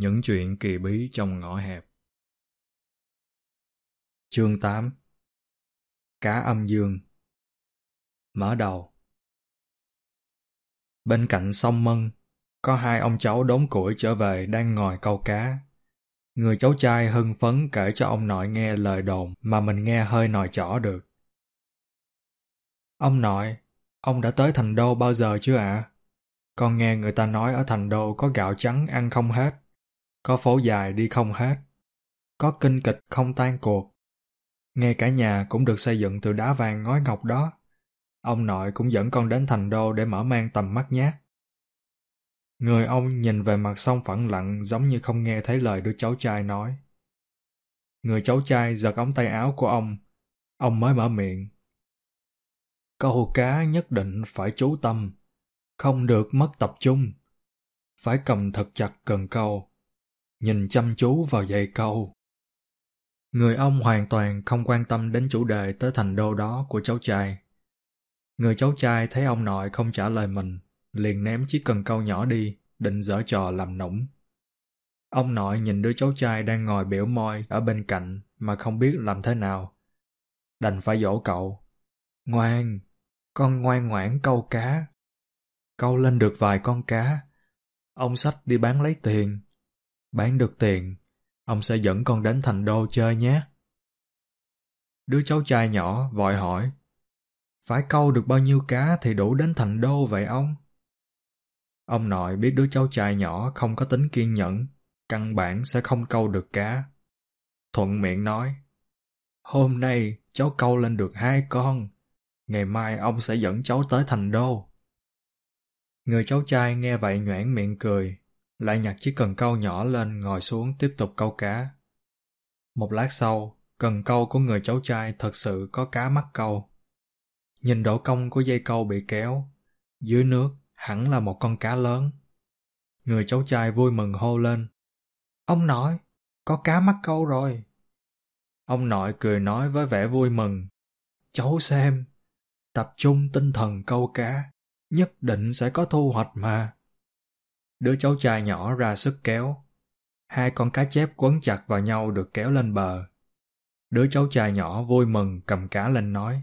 Những chuyện kỳ bí trong ngõ hẹp Chương 8 Cá âm dương Mở đầu Bên cạnh sông Mân, có hai ông cháu đốn củi trở về đang ngồi câu cá. Người cháu trai hưng phấn kể cho ông nội nghe lời đồn mà mình nghe hơi nòi chỏ được. Ông nội, ông đã tới thành đô bao giờ chưa ạ? À? Con nghe người ta nói ở thành đô có gạo trắng ăn không hết, có phố dài đi không hết, có kinh kịch không tan cuộc. Ngay cả nhà cũng được xây dựng từ đá vàng ngói ngọc đó. Ông nội cũng dẫn con đến thành đô để mở mang tầm mắt nhé. Người ông nhìn về mặt sông phẳng lặng giống như không nghe thấy lời đứa cháu trai nói. Người cháu trai giật ống tay áo của ông. Ông mới mở miệng. Câu cá nhất định phải chú tâm, không được mất tập trung. Phải cầm thật chặt cần câu, nhìn chăm chú vào dây câu. Người ông hoàn toàn không quan tâm đến chủ đề tới thành đô đó của cháu trai. Người cháu trai thấy ông nội không trả lời mình, liền ném chiếc cần câu nhỏ đi, định dở trò làm nũng. Ông nội nhìn đứa cháu trai đang ngồi biểu môi ở bên cạnh mà không biết làm thế nào. Đành phải dỗ cậu. Ngoan, con ngoan ngoãn câu cá. Câu lên được vài con cá. Ông sách đi bán lấy tiền. Bán được tiền, ông sẽ dẫn con đến thành đô chơi nhé. Đứa cháu trai nhỏ vội hỏi. Phải câu được bao nhiêu cá thì đủ đến thành đô vậy ông? Ông nội biết đứa cháu trai nhỏ không có tính kiên nhẫn, căn bản sẽ không câu được cá. Thuận miệng nói, Hôm nay cháu câu lên được hai con, ngày mai ông sẽ dẫn cháu tới thành đô. Người cháu trai nghe vậy nhoảng miệng cười, lại nhặt chiếc cần câu nhỏ lên ngồi xuống tiếp tục câu cá. Một lát sau, cần câu của người cháu trai thật sự có cá mắc câu. Nhìn độ cong của dây câu bị kéo, dưới nước hẳn là một con cá lớn. Người cháu trai vui mừng hô lên. Ông nội, có cá mắc câu rồi. Ông nội cười nói với vẻ vui mừng. Cháu xem, tập trung tinh thần câu cá, nhất định sẽ có thu hoạch mà. Đứa cháu trai nhỏ ra sức kéo. Hai con cá chép quấn chặt vào nhau được kéo lên bờ. Đứa cháu trai nhỏ vui mừng cầm cá lên nói.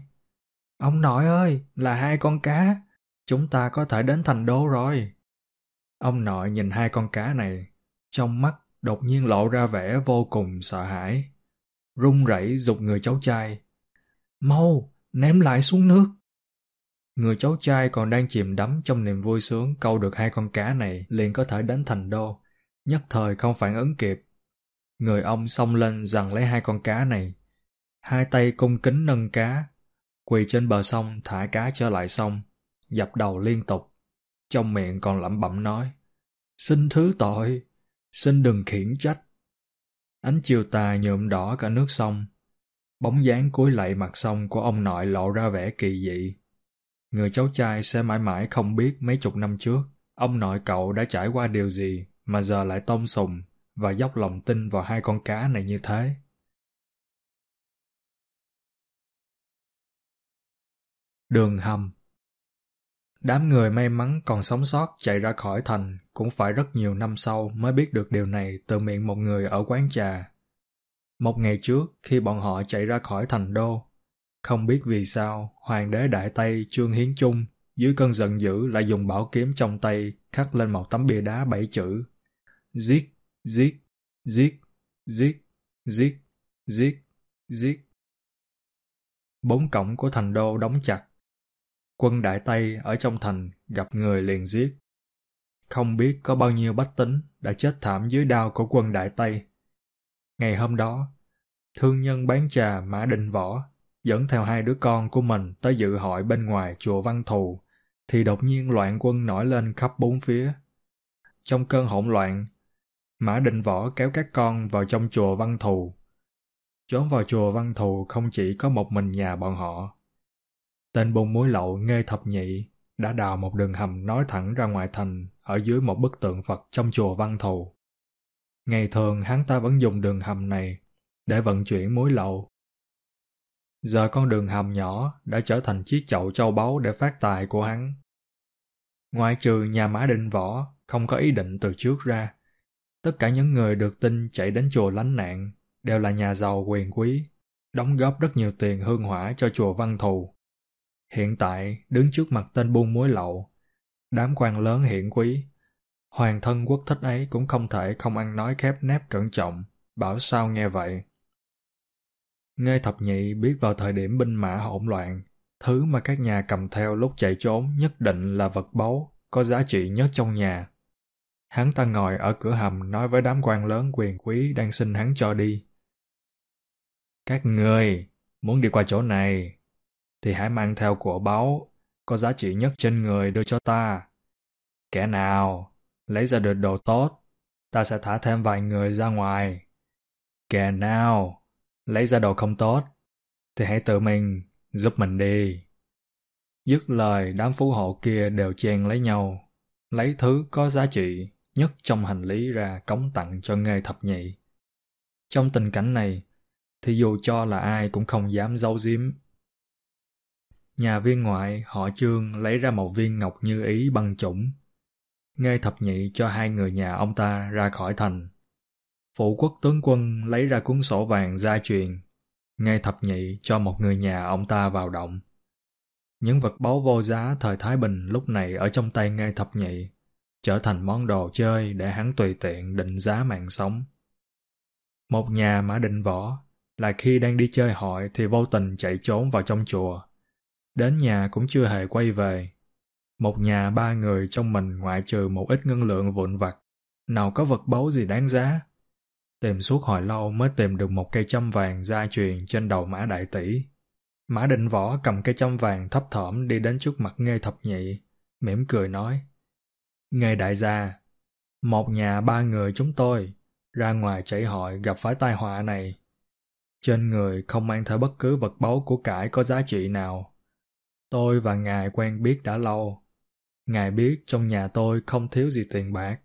Ông nội ơi, là hai con cá, Chúng ta có thể đến thành đô rồi. Ông nội nhìn hai con cá này, trong mắt đột nhiên lộ ra vẻ vô cùng sợ hãi. Run rẩy dục người cháu trai. Mau, ném lại xuống nước. Người cháu trai còn đang chìm đắm trong niềm vui sướng câu được hai con cá này liền có thể đến thành đô. Nhất thời không phản ứng kịp. Người ông xông lên rằng lấy hai con cá này. Hai tay cung kính nâng cá, quỳ trên bờ sông thả cá trở lại sông dập đầu liên tục. Trong miệng còn lẩm bẩm nói, xin thứ tội, xin đừng khiển trách. Ánh chiều tà nhuộm đỏ cả nước sông. Bóng dáng cúi lạy mặt sông của ông nội lộ ra vẻ kỳ dị. Người cháu trai sẽ mãi mãi không biết mấy chục năm trước, ông nội cậu đã trải qua điều gì mà giờ lại tôm sùng và dốc lòng tin vào hai con cá này như thế. Đường hầm Đám người may mắn còn sống sót chạy ra khỏi thành cũng phải rất nhiều năm sau mới biết được điều này từ miệng một người ở quán trà. Một ngày trước, khi bọn họ chạy ra khỏi thành đô, không biết vì sao hoàng đế đại tây Trương Hiến Trung dưới cơn giận dữ lại dùng bảo kiếm trong tay khắc lên một tấm bia đá bảy chữ Giết, giết, giết, giết, giết, giết, giết. Bốn cổng của thành đô đóng chặt Quân Đại Tây ở trong thành gặp người liền giết. Không biết có bao nhiêu bách tính đã chết thảm dưới đao của quân Đại Tây. Ngày hôm đó, thương nhân bán trà Mã Đình Võ dẫn theo hai đứa con của mình tới dự hội bên ngoài chùa Văn Thù, thì đột nhiên loạn quân nổi lên khắp bốn phía. Trong cơn hỗn loạn, Mã định Võ kéo các con vào trong chùa Văn Thù. Trốn vào chùa Văn Thù không chỉ có một mình nhà bọn họ, Tên bùng muối lậu Nghê Thập Nhị đã đào một đường hầm nói thẳng ra ngoài thành ở dưới một bức tượng Phật trong chùa Văn Thù. Ngày thường hắn ta vẫn dùng đường hầm này để vận chuyển muối lậu. Giờ con đường hầm nhỏ đã trở thành chiếc chậu châu báu để phát tài của hắn. Ngoại trừ nhà Mã định Võ không có ý định từ trước ra, Tất cả những người được tin chạy đến chùa lánh nạn đều là nhà giàu quyền quý, đóng góp rất nhiều tiền hương hỏa cho chùa Văn Thù. Hiện tại, đứng trước mặt tên buôn muối lậu, đám quan lớn hiển quý, hoàng thân quốc thích ấy cũng không thể không ăn nói khép nép cẩn trọng, bảo sao nghe vậy. Nghe thập nhị biết vào thời điểm binh mã hỗn loạn, thứ mà các nhà cầm theo lúc chạy trốn nhất định là vật báu, có giá trị nhất trong nhà. Hắn ta ngồi ở cửa hầm nói với đám quan lớn quyền quý đang xin hắn cho đi. Các người muốn đi qua chỗ này, thì hãy mang theo của báu, có giá trị nhất trên người đưa cho ta. Kẻ nào lấy ra được đồ tốt, ta sẽ thả thêm vài người ra ngoài. Kẻ nào lấy ra đồ không tốt, thì hãy tự mình giúp mình đi. Dứt lời đám phú hộ kia đều chen lấy nhau, lấy thứ có giá trị nhất trong hành lý ra cống tặng cho nghề thập nhị. Trong tình cảnh này, thì dù cho là ai cũng không dám giấu giếm. Nhà viên ngoại họ trương lấy ra một viên ngọc như ý băng chủng. nghe thập nhị cho hai người nhà ông ta ra khỏi thành. Phụ quốc tướng quân lấy ra cuốn sổ vàng gia truyền. ngay thập nhị cho một người nhà ông ta vào động. Những vật báu vô giá thời Thái Bình lúc này ở trong tay ngay thập nhị trở thành món đồ chơi để hắn tùy tiện định giá mạng sống. Một nhà mã định võ là khi đang đi chơi hội thì vô tình chạy trốn vào trong chùa. Đến nhà cũng chưa hề quay về. Một nhà ba người trong mình ngoại trừ một ít ngân lượng vụn vặt, nào có vật báu gì đáng giá. Tìm suốt hồi lâu mới tìm được một cây châm vàng gia truyền trên đầu mã đại tỷ. Mã định võ cầm cây châm vàng thấp thỏm đi đến trước mặt Nghê Thập Nhị, mỉm cười nói. Nghê đại gia, một nhà ba người chúng tôi, ra ngoài chạy hội gặp phải tai họa này. Trên người không mang theo bất cứ vật báu của cải có giá trị nào. Tôi và ngài quen biết đã lâu. Ngài biết trong nhà tôi không thiếu gì tiền bạc.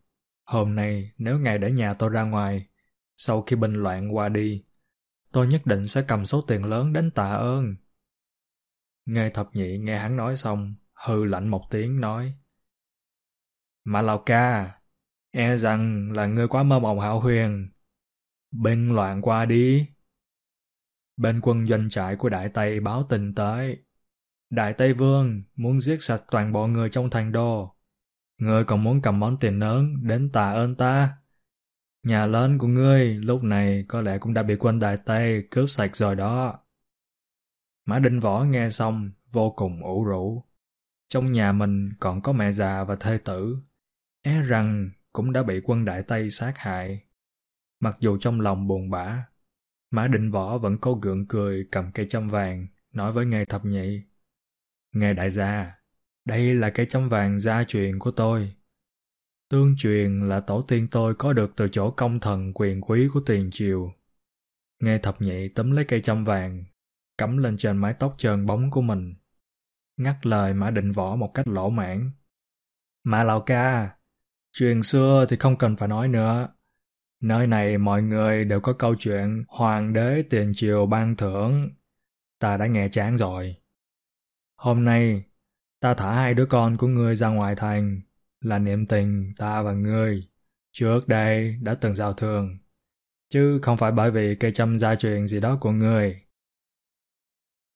Hôm nay nếu ngài để nhà tôi ra ngoài, sau khi binh loạn qua đi, tôi nhất định sẽ cầm số tiền lớn đến tạ ơn. Nghe thập nhị nghe hắn nói xong, hư lạnh một tiếng nói. Mà Lào ca, e rằng là ngươi quá mơ mộng hạo huyền. Binh loạn qua đi. Bên quân doanh trại của Đại Tây báo tin tới. Đại Tây Vương muốn giết sạch toàn bộ người trong thành đô. Ngươi còn muốn cầm món tiền lớn đến tạ ơn ta. Nhà lớn của ngươi lúc này có lẽ cũng đã bị quân Đại Tây cướp sạch rồi đó. Mã Đinh Võ nghe xong vô cùng ủ rũ. Trong nhà mình còn có mẹ già và thê tử. é rằng cũng đã bị quân Đại Tây sát hại. Mặc dù trong lòng buồn bã, Mã Định Võ vẫn cố gượng cười cầm cây châm vàng, nói với ngài thập nhị. Ngài đại gia, đây là cây châm vàng gia truyền của tôi. Tương truyền là tổ tiên tôi có được từ chỗ công thần quyền quý của tiền triều. Nghe thập nhị tấm lấy cây châm vàng, cắm lên trên mái tóc trơn bóng của mình. Ngắt lời Mã Định Võ một cách lỗ mãn. Mã Lào Ca, chuyện xưa thì không cần phải nói nữa. Nơi này mọi người đều có câu chuyện hoàng đế tiền triều ban thưởng. Ta đã nghe chán rồi. Hôm nay, ta thả hai đứa con của ngươi ra ngoài thành, là niệm tình ta và ngươi. Trước đây đã từng giao thương, chứ không phải bởi vì cây châm gia truyền gì đó của ngươi.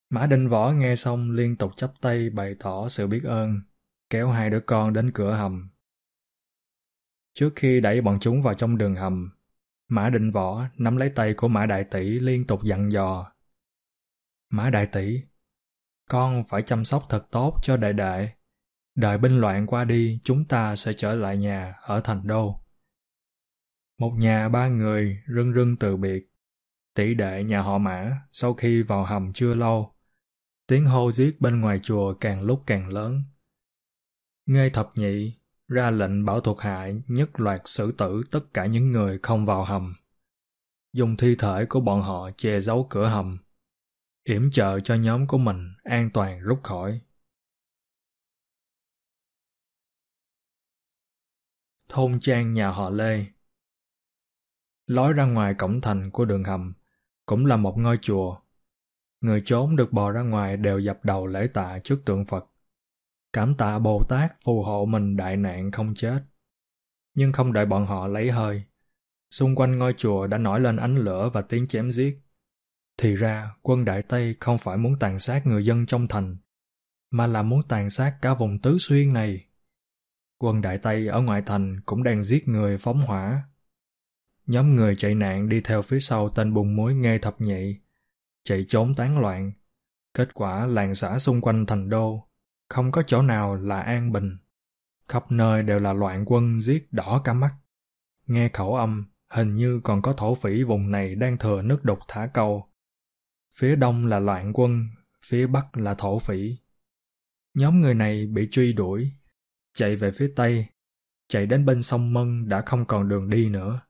Mã Đinh Võ nghe xong liên tục chắp tay bày tỏ sự biết ơn, kéo hai đứa con đến cửa hầm. Trước khi đẩy bọn chúng vào trong đường hầm, Mã Định Võ nắm lấy tay của Mã Đại Tỷ liên tục dặn dò. Mã Đại Tỷ, con phải chăm sóc thật tốt cho đại Đại. Đợi binh loạn qua đi, chúng ta sẽ trở lại nhà ở thành đô. Một nhà ba người rưng rưng từ biệt. Tỷ đệ nhà họ Mã sau khi vào hầm chưa lâu, tiếng hô giết bên ngoài chùa càng lúc càng lớn. Nghe thập nhị ra lệnh bảo thuộc hạ nhất loạt xử tử tất cả những người không vào hầm. Dùng thi thể của bọn họ che giấu cửa hầm, yểm trợ cho nhóm của mình an toàn rút khỏi. Thôn trang nhà họ Lê Lối ra ngoài cổng thành của đường hầm cũng là một ngôi chùa. Người trốn được bò ra ngoài đều dập đầu lễ tạ trước tượng Phật cảm tạ Bồ Tát phù hộ mình đại nạn không chết. Nhưng không đợi bọn họ lấy hơi, xung quanh ngôi chùa đã nổi lên ánh lửa và tiếng chém giết. Thì ra, quân Đại Tây không phải muốn tàn sát người dân trong thành, mà là muốn tàn sát cả vùng Tứ Xuyên này. Quân Đại Tây ở ngoại thành cũng đang giết người phóng hỏa. Nhóm người chạy nạn đi theo phía sau tên bùng mối nghe thập nhị, chạy trốn tán loạn. Kết quả làng xã xung quanh thành đô, không có chỗ nào là an bình. Khắp nơi đều là loạn quân giết đỏ cả mắt. Nghe khẩu âm, hình như còn có thổ phỉ vùng này đang thừa nước đục thả câu. Phía đông là loạn quân, phía bắc là thổ phỉ. Nhóm người này bị truy đuổi, chạy về phía tây, chạy đến bên sông Mân đã không còn đường đi nữa.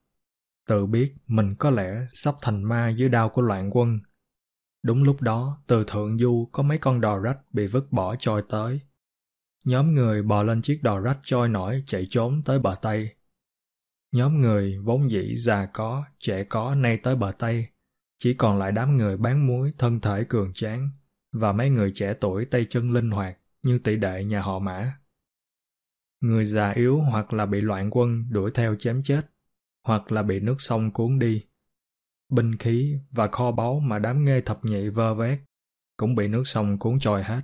Tự biết mình có lẽ sắp thành ma dưới đao của loạn quân. Đúng lúc đó, từ thượng du có mấy con đò rách bị vứt bỏ trôi tới. Nhóm người bò lên chiếc đò rách trôi nổi chạy trốn tới bờ Tây. Nhóm người vốn dĩ già có, trẻ có nay tới bờ Tây. Chỉ còn lại đám người bán muối thân thể cường tráng và mấy người trẻ tuổi tay chân linh hoạt như tỷ đệ nhà họ mã. Người già yếu hoặc là bị loạn quân đuổi theo chém chết, hoặc là bị nước sông cuốn đi. Binh khí và kho báu mà đám nghê thập nhị vơ vét cũng bị nước sông cuốn trôi hết.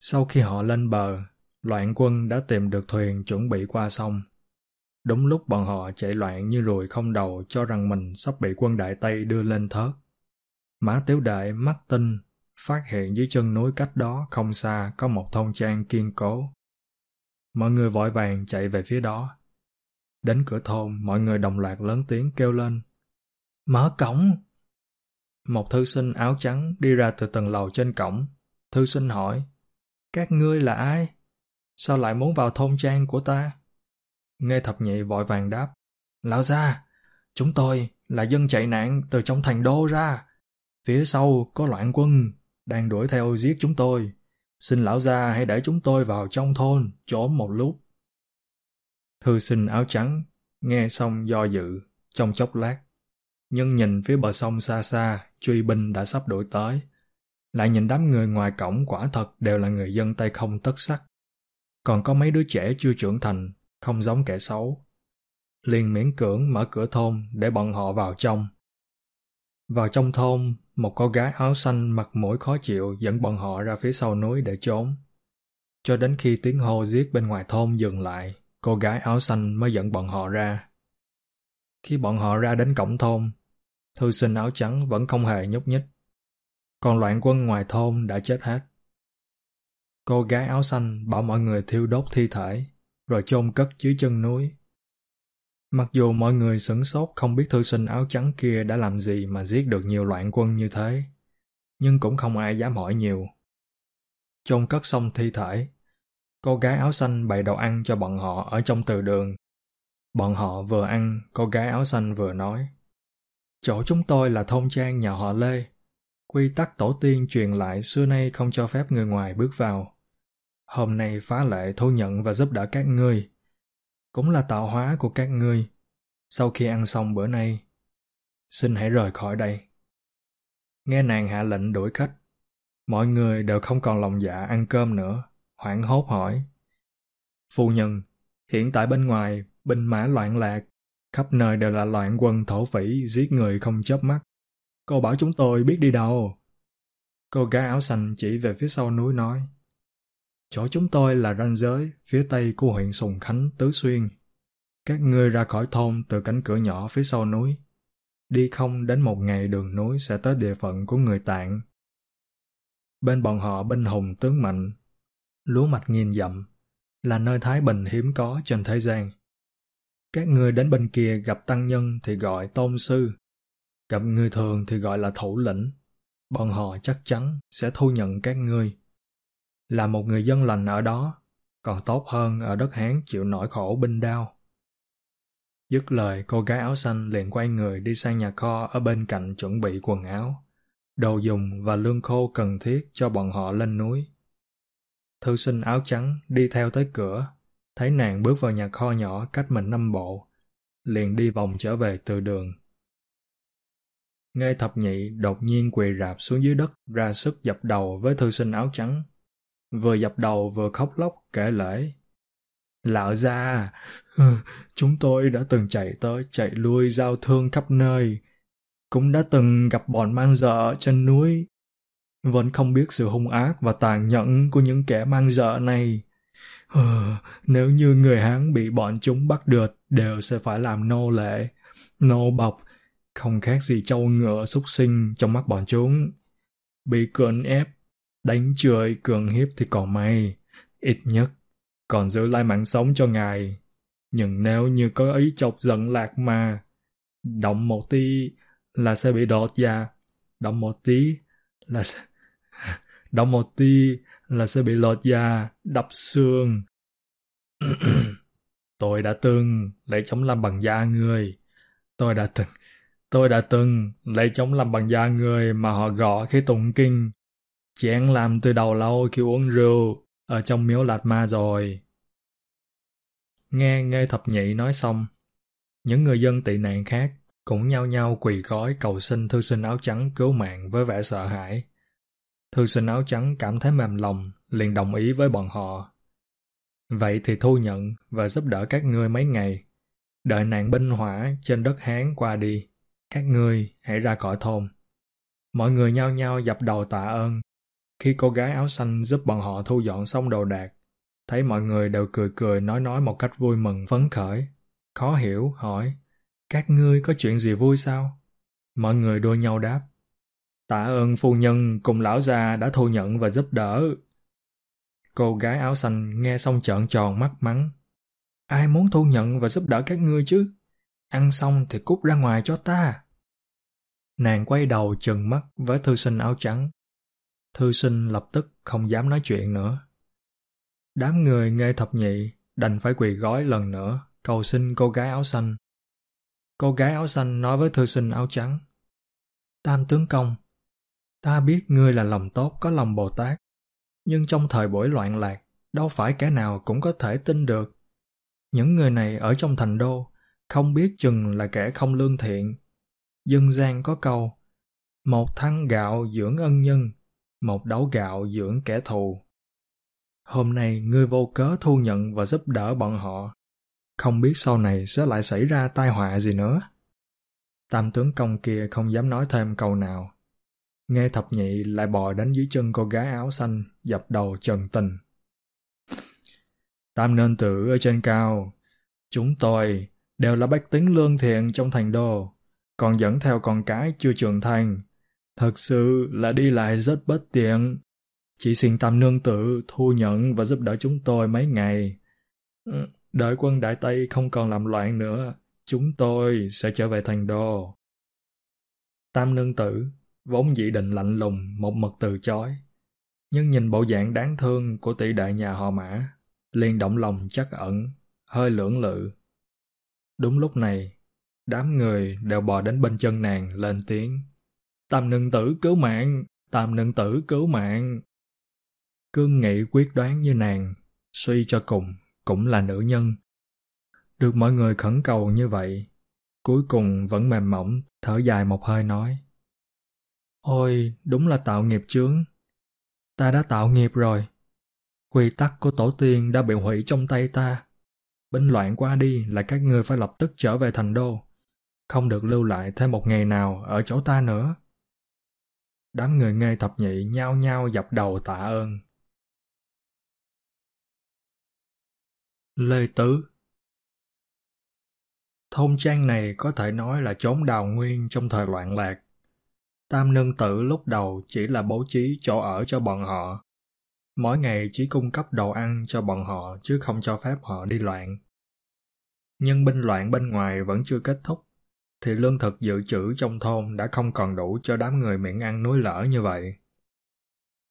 Sau khi họ lên bờ, loạn quân đã tìm được thuyền chuẩn bị qua sông. Đúng lúc bọn họ chạy loạn như ruồi không đầu cho rằng mình sắp bị quân Đại Tây đưa lên thớt. Mã Tiếu Đại mắt tinh, phát hiện dưới chân núi cách đó không xa có một thôn trang kiên cố. Mọi người vội vàng chạy về phía đó. Đến cửa thôn, mọi người đồng loạt lớn tiếng kêu lên. Mở cổng! Một thư sinh áo trắng đi ra từ tầng lầu trên cổng. Thư sinh hỏi, các ngươi là ai? Sao lại muốn vào thôn trang của ta? Nghe thập nhị vội vàng đáp, Lão gia, chúng tôi là dân chạy nạn từ trong thành đô ra. Phía sau có loạn quân, đang đuổi theo giết chúng tôi. Xin lão gia hãy để chúng tôi vào trong thôn, trốn một lúc. Thư sinh áo trắng, nghe xong do dự, trong chốc lát. Nhưng nhìn phía bờ sông xa xa, truy binh đã sắp đuổi tới. Lại nhìn đám người ngoài cổng quả thật đều là người dân tay không tất sắc. Còn có mấy đứa trẻ chưa trưởng thành, không giống kẻ xấu. Liền miễn cưỡng mở cửa thôn để bọn họ vào trong. Vào trong thôn, một cô gái áo xanh mặt mũi khó chịu dẫn bọn họ ra phía sau núi để trốn. Cho đến khi tiếng hô giết bên ngoài thôn dừng lại, cô gái áo xanh mới dẫn bọn họ ra. Khi bọn họ ra đến cổng thôn, thư sinh áo trắng vẫn không hề nhúc nhích. Còn loạn quân ngoài thôn đã chết hết. Cô gái áo xanh bảo mọi người thiêu đốt thi thể, rồi chôn cất dưới chân núi. Mặc dù mọi người sửng sốt không biết thư sinh áo trắng kia đã làm gì mà giết được nhiều loạn quân như thế, nhưng cũng không ai dám hỏi nhiều. Chôn cất xong thi thể, cô gái áo xanh bày đồ ăn cho bọn họ ở trong từ đường. Bọn họ vừa ăn, cô gái áo xanh vừa nói. Chỗ chúng tôi là thôn trang nhà họ Lê. Quy tắc tổ tiên truyền lại xưa nay không cho phép người ngoài bước vào. Hôm nay phá lệ thu nhận và giúp đỡ các ngươi cũng là tạo hóa của các ngươi. Sau khi ăn xong bữa nay, xin hãy rời khỏi đây. Nghe nàng hạ lệnh đuổi khách, mọi người đều không còn lòng dạ ăn cơm nữa, hoảng hốt hỏi. Phu nhân, hiện tại bên ngoài, binh mã loạn lạc, khắp nơi đều là loạn quân thổ phỉ giết người không chớp mắt. Cô bảo chúng tôi biết đi đâu. Cô gái áo xanh chỉ về phía sau núi nói. Chỗ chúng tôi là ranh giới phía tây của huyện Sùng Khánh, Tứ Xuyên. Các ngươi ra khỏi thôn từ cánh cửa nhỏ phía sau núi. Đi không đến một ngày đường núi sẽ tới địa phận của người tạng. Bên bọn họ binh hùng tướng mạnh, lúa mạch nghìn dặm, là nơi thái bình hiếm có trên thế gian. Các ngươi đến bên kia gặp tăng nhân thì gọi tôn sư, gặp người thường thì gọi là thủ lĩnh. Bọn họ chắc chắn sẽ thu nhận các ngươi là một người dân lành ở đó, còn tốt hơn ở đất Hán chịu nỗi khổ binh đao. Dứt lời, cô gái áo xanh liền quay người đi sang nhà kho ở bên cạnh chuẩn bị quần áo, đồ dùng và lương khô cần thiết cho bọn họ lên núi. Thư sinh áo trắng đi theo tới cửa, thấy nàng bước vào nhà kho nhỏ cách mình năm bộ, liền đi vòng trở về từ đường. Nghe thập nhị đột nhiên quỳ rạp xuống dưới đất ra sức dập đầu với thư sinh áo trắng vừa dập đầu vừa khóc lóc kể lễ. Lão gia, chúng tôi đã từng chạy tới chạy lui giao thương khắp nơi, cũng đã từng gặp bọn mang dợ trên núi. Vẫn không biết sự hung ác và tàn nhẫn của những kẻ mang dợ này. Ờ, nếu như người Hán bị bọn chúng bắt được, đều sẽ phải làm nô lệ, nô bọc, không khác gì trâu ngựa súc sinh trong mắt bọn chúng. Bị cưỡng ép, đánh chửi, cường hiếp thì còn may, ít nhất còn giữ lại mạng sống cho ngài. Nhưng nếu như có ý chọc giận lạc mà, động một tí là sẽ bị đột ra động một tí là sẽ... động một tí là sẽ bị lột da, đập xương. tôi đã từng lấy chống làm bằng da người. Tôi đã từng, tôi đã từng lấy chống làm bằng da người mà họ gõ khi tụng kinh. Chén làm từ đầu lâu khi uống rượu ở trong miếu lạt ma rồi. Nghe nghe Thập Nhị nói xong, những người dân tị nạn khác cũng nhao nhao quỳ gói cầu xin thư sinh áo trắng cứu mạng với vẻ sợ hãi. Thư sinh áo trắng cảm thấy mềm lòng, liền đồng ý với bọn họ. Vậy thì thu nhận và giúp đỡ các ngươi mấy ngày. Đợi nạn binh hỏa trên đất Hán qua đi, các ngươi hãy ra khỏi thôn. Mọi người nhao nhao dập đầu tạ ơn. Khi cô gái áo xanh giúp bọn họ thu dọn xong đồ đạc, thấy mọi người đều cười cười nói nói một cách vui mừng phấn khởi. Khó hiểu, hỏi, các ngươi có chuyện gì vui sao? Mọi người đua nhau đáp. Tạ ơn phu nhân cùng lão già đã thu nhận và giúp đỡ. Cô gái áo xanh nghe xong trợn tròn mắt mắng. Ai muốn thu nhận và giúp đỡ các ngươi chứ? Ăn xong thì cút ra ngoài cho ta. Nàng quay đầu chừng mắt với thư sinh áo trắng. Thư sinh lập tức không dám nói chuyện nữa. Đám người nghe thập nhị đành phải quỳ gói lần nữa cầu xin cô gái áo xanh. Cô gái áo xanh nói với thư sinh áo trắng. Tam tướng công, ta biết ngươi là lòng tốt có lòng Bồ Tát, nhưng trong thời buổi loạn lạc, đâu phải kẻ nào cũng có thể tin được. Những người này ở trong thành đô, không biết chừng là kẻ không lương thiện. Dân gian có câu, một thăng gạo dưỡng ân nhân, một đấu gạo dưỡng kẻ thù. Hôm nay ngươi vô cớ thu nhận và giúp đỡ bọn họ, không biết sau này sẽ lại xảy ra tai họa gì nữa. Tam tướng công kia không dám nói thêm câu nào. Nghe thập nhị lại bò đến dưới chân cô gái áo xanh, dập đầu trần tình. Tam nên tử ở trên cao. Chúng tôi đều là bách tính lương thiện trong thành đô, còn dẫn theo con cái chưa trưởng thành. Thật sự là đi lại rất bất tiện. Chỉ xin tam nương tử thu nhận và giúp đỡ chúng tôi mấy ngày. Ừ, đợi quân Đại Tây không còn làm loạn nữa, chúng tôi sẽ trở về thành đô. Tam nương tử, vốn dĩ định lạnh lùng, một mực từ chối. Nhưng nhìn bộ dạng đáng thương của tỷ đại nhà họ mã, liền động lòng chắc ẩn, hơi lưỡng lự. Đúng lúc này, đám người đều bò đến bên chân nàng lên tiếng. Tam nương tử cứu mạng, tam nương tử cứu mạng. Cương nghị quyết đoán như nàng, suy cho cùng cũng là nữ nhân. Được mọi người khẩn cầu như vậy, cuối cùng vẫn mềm mỏng, thở dài một hơi nói. Ôi, đúng là tạo nghiệp chướng. Ta đã tạo nghiệp rồi. Quy tắc của tổ tiên đã bị hủy trong tay ta. Binh loạn qua đi là các ngươi phải lập tức trở về thành đô. Không được lưu lại thêm một ngày nào ở chỗ ta nữa. Đám người nghe thập nhị nhao nhao dập đầu tạ ơn. Lê Tứ Thôn trang này có thể nói là chốn đào nguyên trong thời loạn lạc. Tam nương tử lúc đầu chỉ là bố trí chỗ ở cho bọn họ. Mỗi ngày chỉ cung cấp đồ ăn cho bọn họ chứ không cho phép họ đi loạn. Nhưng binh loạn bên ngoài vẫn chưa kết thúc, thì lương thực dự trữ trong thôn đã không còn đủ cho đám người miệng ăn núi lở như vậy.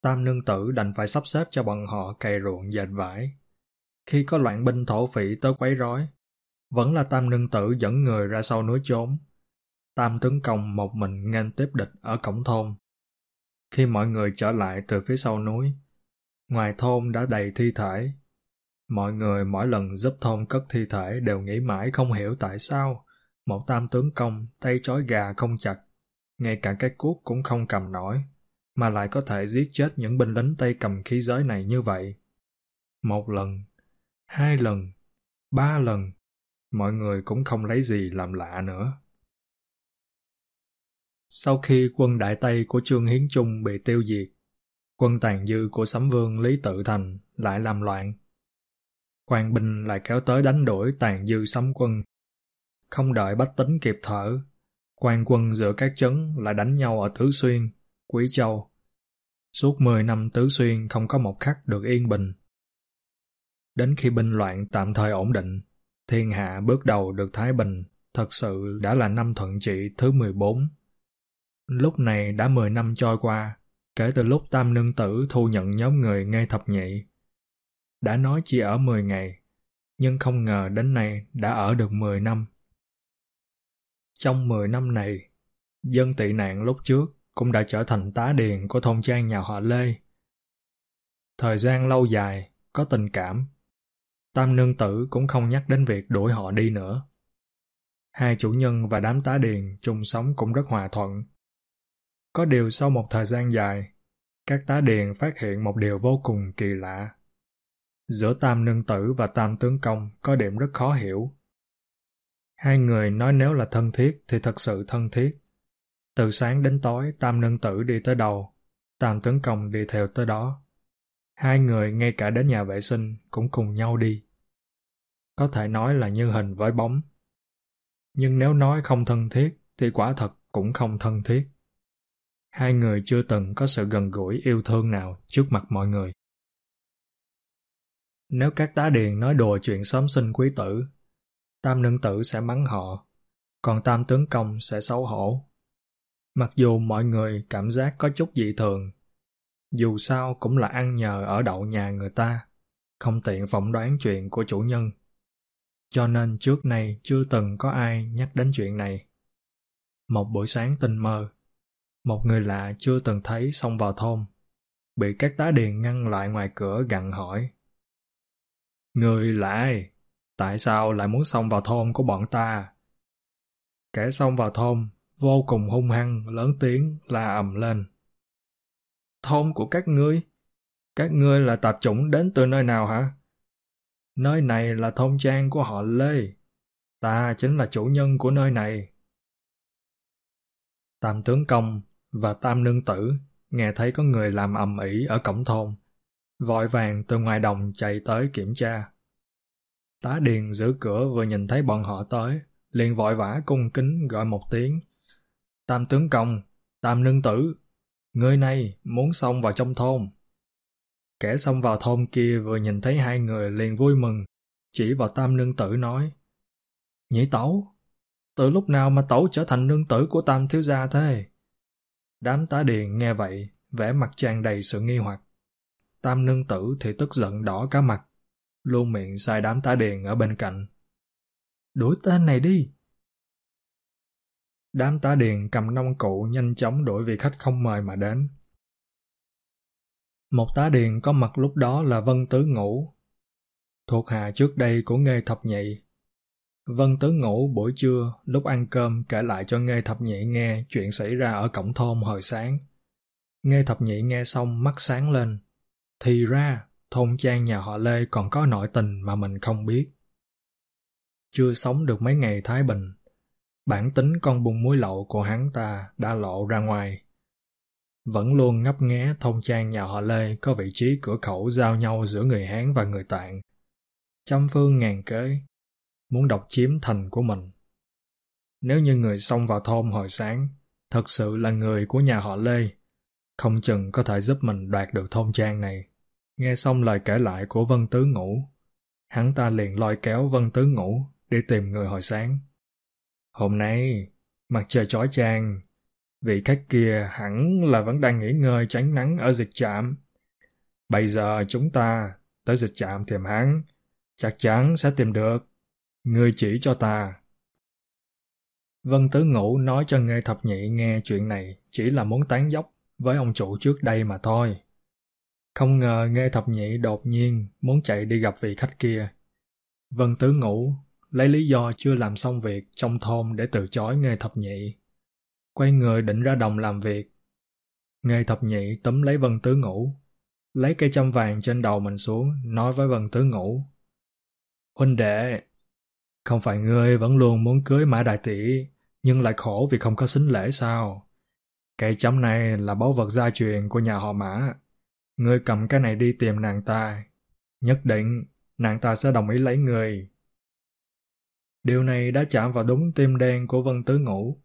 Tam nương tử đành phải sắp xếp cho bọn họ cày ruộng dệt vải, khi có loạn binh thổ phỉ tới quấy rối, vẫn là tam nương tử dẫn người ra sau núi trốn. Tam tướng công một mình nghênh tiếp địch ở cổng thôn. Khi mọi người trở lại từ phía sau núi, ngoài thôn đã đầy thi thể. Mọi người mỗi lần giúp thôn cất thi thể đều nghĩ mãi không hiểu tại sao một tam tướng công tay trói gà không chặt, ngay cả cái cuốc cũng không cầm nổi, mà lại có thể giết chết những binh lính tay cầm khí giới này như vậy. Một lần, hai lần, Ba lần, mọi người cũng không lấy gì làm lạ nữa. Sau khi quân Đại Tây của Trương Hiến Trung bị tiêu diệt, quân tàn dư của Sấm Vương Lý Tự Thành lại làm loạn. Quan binh lại kéo tới đánh đuổi tàn dư sấm quân. Không đợi bách tính kịp thở, quan quân giữa các chấn lại đánh nhau ở Tứ Xuyên, Quý Châu. Suốt 10 năm Tứ Xuyên không có một khắc được yên bình. Đến khi binh loạn tạm thời ổn định, thiên hạ bước đầu được thái bình, thật sự đã là năm thuận trị thứ 14. Lúc này đã 10 năm trôi qua, kể từ lúc Tam Nương Tử thu nhận nhóm người ngay thập nhị. Đã nói chỉ ở 10 ngày, nhưng không ngờ đến nay đã ở được 10 năm. Trong 10 năm này, dân tị nạn lúc trước cũng đã trở thành tá điền của thôn trang nhà họ Lê. Thời gian lâu dài, có tình cảm. Tam nương tử cũng không nhắc đến việc đuổi họ đi nữa. Hai chủ nhân và đám tá điền chung sống cũng rất hòa thuận. Có điều sau một thời gian dài, các tá điền phát hiện một điều vô cùng kỳ lạ. Giữa tam nương tử và tam tướng công có điểm rất khó hiểu. Hai người nói nếu là thân thiết thì thật sự thân thiết. Từ sáng đến tối, tam nương tử đi tới đầu, tam tướng công đi theo tới đó. Hai người ngay cả đến nhà vệ sinh cũng cùng nhau đi. Có thể nói là như hình với bóng. Nhưng nếu nói không thân thiết thì quả thật cũng không thân thiết. Hai người chưa từng có sự gần gũi yêu thương nào trước mặt mọi người. Nếu các tá điền nói đùa chuyện xóm sinh quý tử, tam nương tử sẽ mắng họ, còn tam tướng công sẽ xấu hổ. Mặc dù mọi người cảm giác có chút dị thường, dù sao cũng là ăn nhờ ở đậu nhà người ta, không tiện phỏng đoán chuyện của chủ nhân. Cho nên trước nay chưa từng có ai nhắc đến chuyện này. Một buổi sáng tình mơ, một người lạ chưa từng thấy xông vào thôn, bị các tá điền ngăn lại ngoài cửa gặn hỏi. Người là ai? Tại sao lại muốn xông vào thôn của bọn ta? Kẻ xông vào thôn, vô cùng hung hăng, lớn tiếng, la ầm lên. Thôn của các ngươi? Các ngươi là tạp chủng đến từ nơi nào hả? Nơi này là thôn trang của họ Lê. Ta chính là chủ nhân của nơi này. Tam tướng công và tam nương tử nghe thấy có người làm ầm ĩ ở cổng thôn. Vội vàng từ ngoài đồng chạy tới kiểm tra. Tá Điền giữ cửa vừa nhìn thấy bọn họ tới, liền vội vã cung kính gọi một tiếng. Tam tướng công, tam nương tử, người này muốn xông vào trong thôn. Kẻ xông vào thôn kia vừa nhìn thấy hai người liền vui mừng, chỉ vào tam nương tử nói. nhĩ tẩu, từ lúc nào mà tẩu trở thành nương tử của tam thiếu gia thế? Đám tá điền nghe vậy, vẻ mặt tràn đầy sự nghi hoặc. Tam nương tử thì tức giận đỏ cả mặt, luôn miệng sai đám tá điền ở bên cạnh. Đuổi tên này đi! Đám tá điền cầm nông cụ nhanh chóng đuổi vị khách không mời mà đến. Một tá điền có mặt lúc đó là Vân Tứ Ngũ, thuộc hạ trước đây của Nghê Thập Nhị. Vân Tứ Ngũ buổi trưa lúc ăn cơm kể lại cho Nghê Thập Nhị nghe chuyện xảy ra ở cổng thôn hồi sáng. Nghê Thập Nhị nghe xong mắt sáng lên. Thì ra, thôn trang nhà họ Lê còn có nội tình mà mình không biết. Chưa sống được mấy ngày Thái Bình, bản tính con bùng muối lậu của hắn ta đã lộ ra ngoài. Vẫn luôn ngấp nghé thôn trang nhà họ Lê có vị trí cửa khẩu giao nhau giữa người Hán và người Tạng. Trăm phương ngàn kế, muốn độc chiếm thành của mình. Nếu như người xông vào thôn hồi sáng, thật sự là người của nhà họ Lê, không chừng có thể giúp mình đoạt được thôn trang này. Nghe xong lời kể lại của Vân Tứ Ngũ, hắn ta liền lôi kéo Vân Tứ Ngũ đi tìm người hồi sáng. Hôm nay, mặt trời chói chang, vị khách kia hẳn là vẫn đang nghỉ ngơi tránh nắng ở dịch trạm. Bây giờ chúng ta tới dịch trạm tìm hắn, chắc chắn sẽ tìm được. Ngươi chỉ cho ta. Vân Tứ Ngũ nói cho Nghe Thập Nhị nghe chuyện này chỉ là muốn tán dốc với ông chủ trước đây mà thôi. Không ngờ nghe thập nhị đột nhiên muốn chạy đi gặp vị khách kia. Vân Tứ ngủ lấy lý do chưa làm xong việc trong thôn để từ chối nghe thập nhị. Quay người định ra đồng làm việc. Nghe thập nhị tấm lấy Vân Tứ ngủ lấy cây châm vàng trên đầu mình xuống, nói với Vân Tứ ngủ Huynh đệ, không phải ngươi vẫn luôn muốn cưới Mã Đại Tỷ, nhưng lại khổ vì không có xính lễ sao? Cây chấm này là báu vật gia truyền của nhà họ Mã. Ngươi cầm cái này đi tìm nàng ta. Nhất định, nàng ta sẽ đồng ý lấy người. Điều này đã chạm vào đúng tim đen của Vân Tứ Ngũ.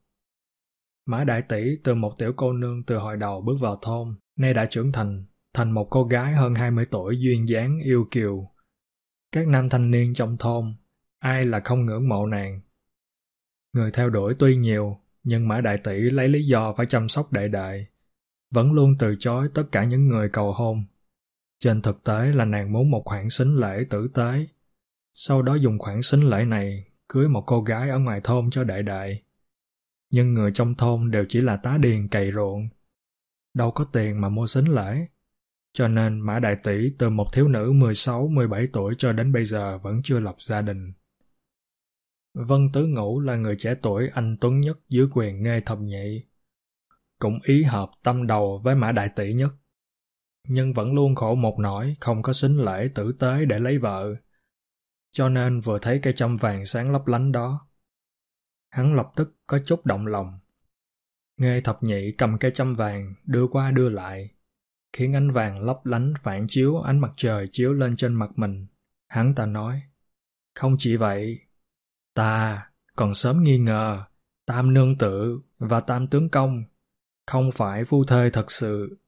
Mã Đại Tỷ từ một tiểu cô nương từ hồi đầu bước vào thôn, nay đã trưởng thành, thành một cô gái hơn 20 tuổi duyên dáng yêu kiều. Các nam thanh niên trong thôn, ai là không ngưỡng mộ nàng. Người theo đuổi tuy nhiều, nhưng Mã Đại Tỷ lấy lý do phải chăm sóc đệ đại vẫn luôn từ chối tất cả những người cầu hôn. Trên thực tế là nàng muốn một khoản xính lễ tử tế, sau đó dùng khoản xính lễ này cưới một cô gái ở ngoài thôn cho đệ đệ. Nhưng người trong thôn đều chỉ là tá điền cày ruộng, đâu có tiền mà mua xính lễ. Cho nên Mã Đại Tỷ từ một thiếu nữ 16-17 tuổi cho đến bây giờ vẫn chưa lập gia đình. Vân Tứ Ngũ là người trẻ tuổi anh tuấn nhất dưới quyền Nghê Thập Nhị. Cũng ý hợp tâm đầu với Mã Đại Tỷ nhất. Nhưng vẫn luôn khổ một nỗi không có xính lễ tử tế để lấy vợ. Cho nên vừa thấy cây châm vàng sáng lấp lánh đó, hắn lập tức có chút động lòng. nghe Thập Nhị cầm cây châm vàng đưa qua đưa lại, khiến ánh vàng lấp lánh phản chiếu ánh mặt trời chiếu lên trên mặt mình. Hắn ta nói, không chỉ vậy, ta còn sớm nghi ngờ tam nương tự và tam tướng công không phải phu thê thật sự.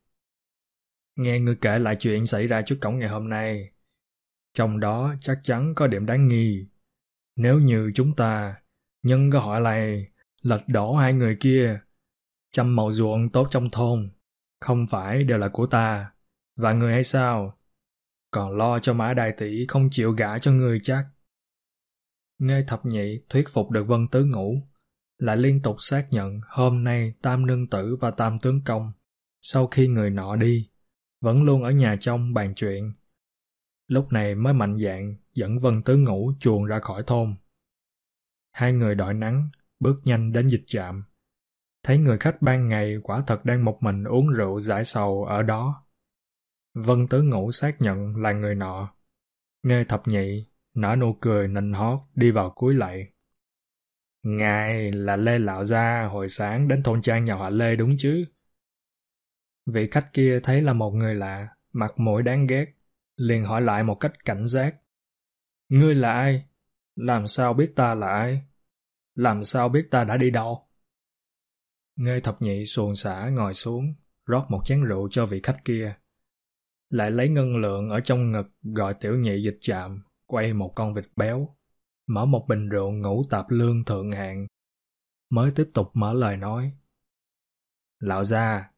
Nghe ngươi kể lại chuyện xảy ra trước cổng ngày hôm nay, trong đó chắc chắn có điểm đáng nghi. Nếu như chúng ta nhân cơ hội này lật đổ hai người kia, chăm màu ruộng tốt trong thôn, không phải đều là của ta, và người hay sao? Còn lo cho mã đại tỷ không chịu gả cho người chắc. Nghe thập nhị thuyết phục được vân tứ ngủ lại liên tục xác nhận hôm nay tam nương tử và tam tướng công, sau khi người nọ đi, vẫn luôn ở nhà trong bàn chuyện. Lúc này mới mạnh dạn dẫn vân tứ ngũ chuồn ra khỏi thôn. Hai người đội nắng, bước nhanh đến dịch trạm. Thấy người khách ban ngày quả thật đang một mình uống rượu giải sầu ở đó. Vân tứ ngũ xác nhận là người nọ. Nghe thập nhị nở nụ cười nịnh hót đi vào cuối lạy. Ngài là Lê Lão Gia hồi sáng đến thôn trang nhà họ Lê đúng chứ? Vị khách kia thấy là một người lạ, mặt mũi đáng ghét, liền hỏi lại một cách cảnh giác. Ngươi là ai? Làm sao biết ta là ai? Làm sao biết ta đã đi đâu? Ngê thập nhị xuồng xả ngồi xuống, rót một chén rượu cho vị khách kia. Lại lấy ngân lượng ở trong ngực gọi tiểu nhị dịch chạm, quay một con vịt béo, mở một bình rượu ngũ tạp lương thượng hạng. Mới tiếp tục mở lời nói. Lão gia,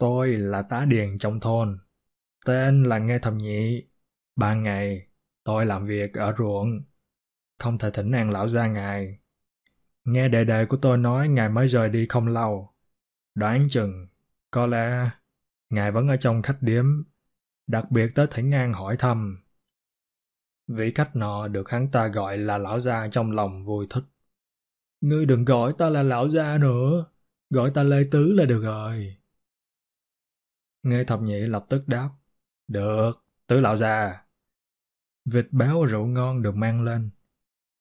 tôi là tá điền trong thôn, tên là Nghe thầm Nhị. Ba ngày, tôi làm việc ở ruộng, không thể thỉnh an lão gia ngài. Nghe đệ đệ của tôi nói ngài mới rời đi không lâu. Đoán chừng, có lẽ ngài vẫn ở trong khách điếm, đặc biệt tới thỉnh an hỏi thăm. Vị khách nọ được hắn ta gọi là lão gia trong lòng vui thích. Ngươi đừng gọi ta là lão gia nữa, gọi ta Lê Tứ là được rồi. Nghe thập nhị lập tức đáp. Được, Tứ lão gia. Vịt béo rượu ngon được mang lên.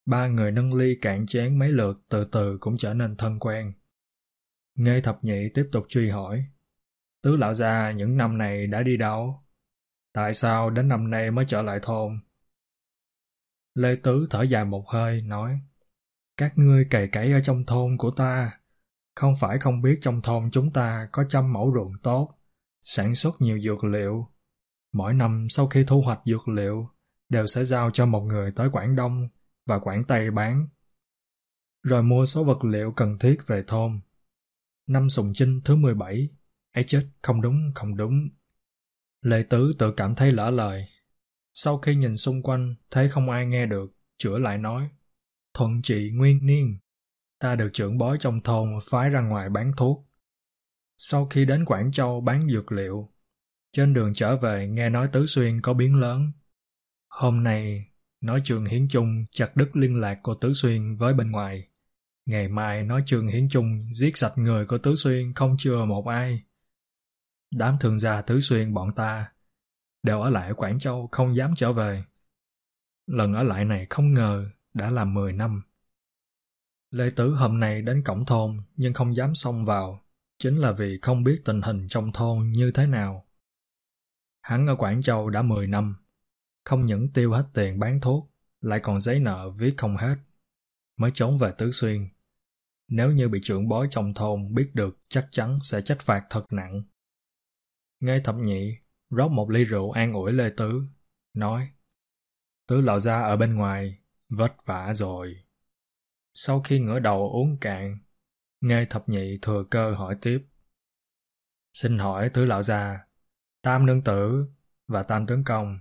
Ba người nâng ly cạn chén mấy lượt từ từ cũng trở nên thân quen. Nghe thập nhị tiếp tục truy hỏi. Tứ lão gia những năm này đã đi đâu? Tại sao đến năm nay mới trở lại thôn? Lê Tứ thở dài một hơi, nói Các ngươi cày cấy ở trong thôn của ta, không phải không biết trong thôn chúng ta có trăm mẫu ruộng tốt, sản xuất nhiều dược liệu. Mỗi năm sau khi thu hoạch dược liệu, đều sẽ giao cho một người tới Quảng Đông và Quảng Tây bán. Rồi mua số vật liệu cần thiết về thôn. Năm Sùng Chinh thứ 17, ấy chết, không đúng, không đúng. Lê Tứ tự cảm thấy lỡ lời, sau khi nhìn xung quanh, thấy không ai nghe được, chữa lại nói. Thuận trị nguyên niên, ta được trưởng bói trong thôn phái ra ngoài bán thuốc. Sau khi đến Quảng Châu bán dược liệu, trên đường trở về nghe nói Tứ Xuyên có biến lớn. Hôm nay, nói trường Hiến Trung chặt đứt liên lạc của Tứ Xuyên với bên ngoài. Ngày mai nói trường Hiến Trung giết sạch người của Tứ Xuyên không chừa một ai. Đám thường gia Tứ Xuyên bọn ta đều ở lại Quảng Châu không dám trở về. Lần ở lại này không ngờ đã là 10 năm. Lê Tứ hôm nay đến cổng thôn nhưng không dám xông vào, chính là vì không biết tình hình trong thôn như thế nào. Hắn ở Quảng Châu đã 10 năm, không những tiêu hết tiền bán thuốc, lại còn giấy nợ viết không hết, mới trốn về Tứ Xuyên. Nếu như bị trưởng bói trong thôn biết được chắc chắn sẽ trách phạt thật nặng. Nghe thập nhị, rót một ly rượu an ủi Lê Tứ, nói Tứ lão gia ở bên ngoài, vất vả rồi. Sau khi ngửa đầu uống cạn, nghe thập nhị thừa cơ hỏi tiếp. Xin hỏi tứ lão gia, tam nương tử và tam tướng công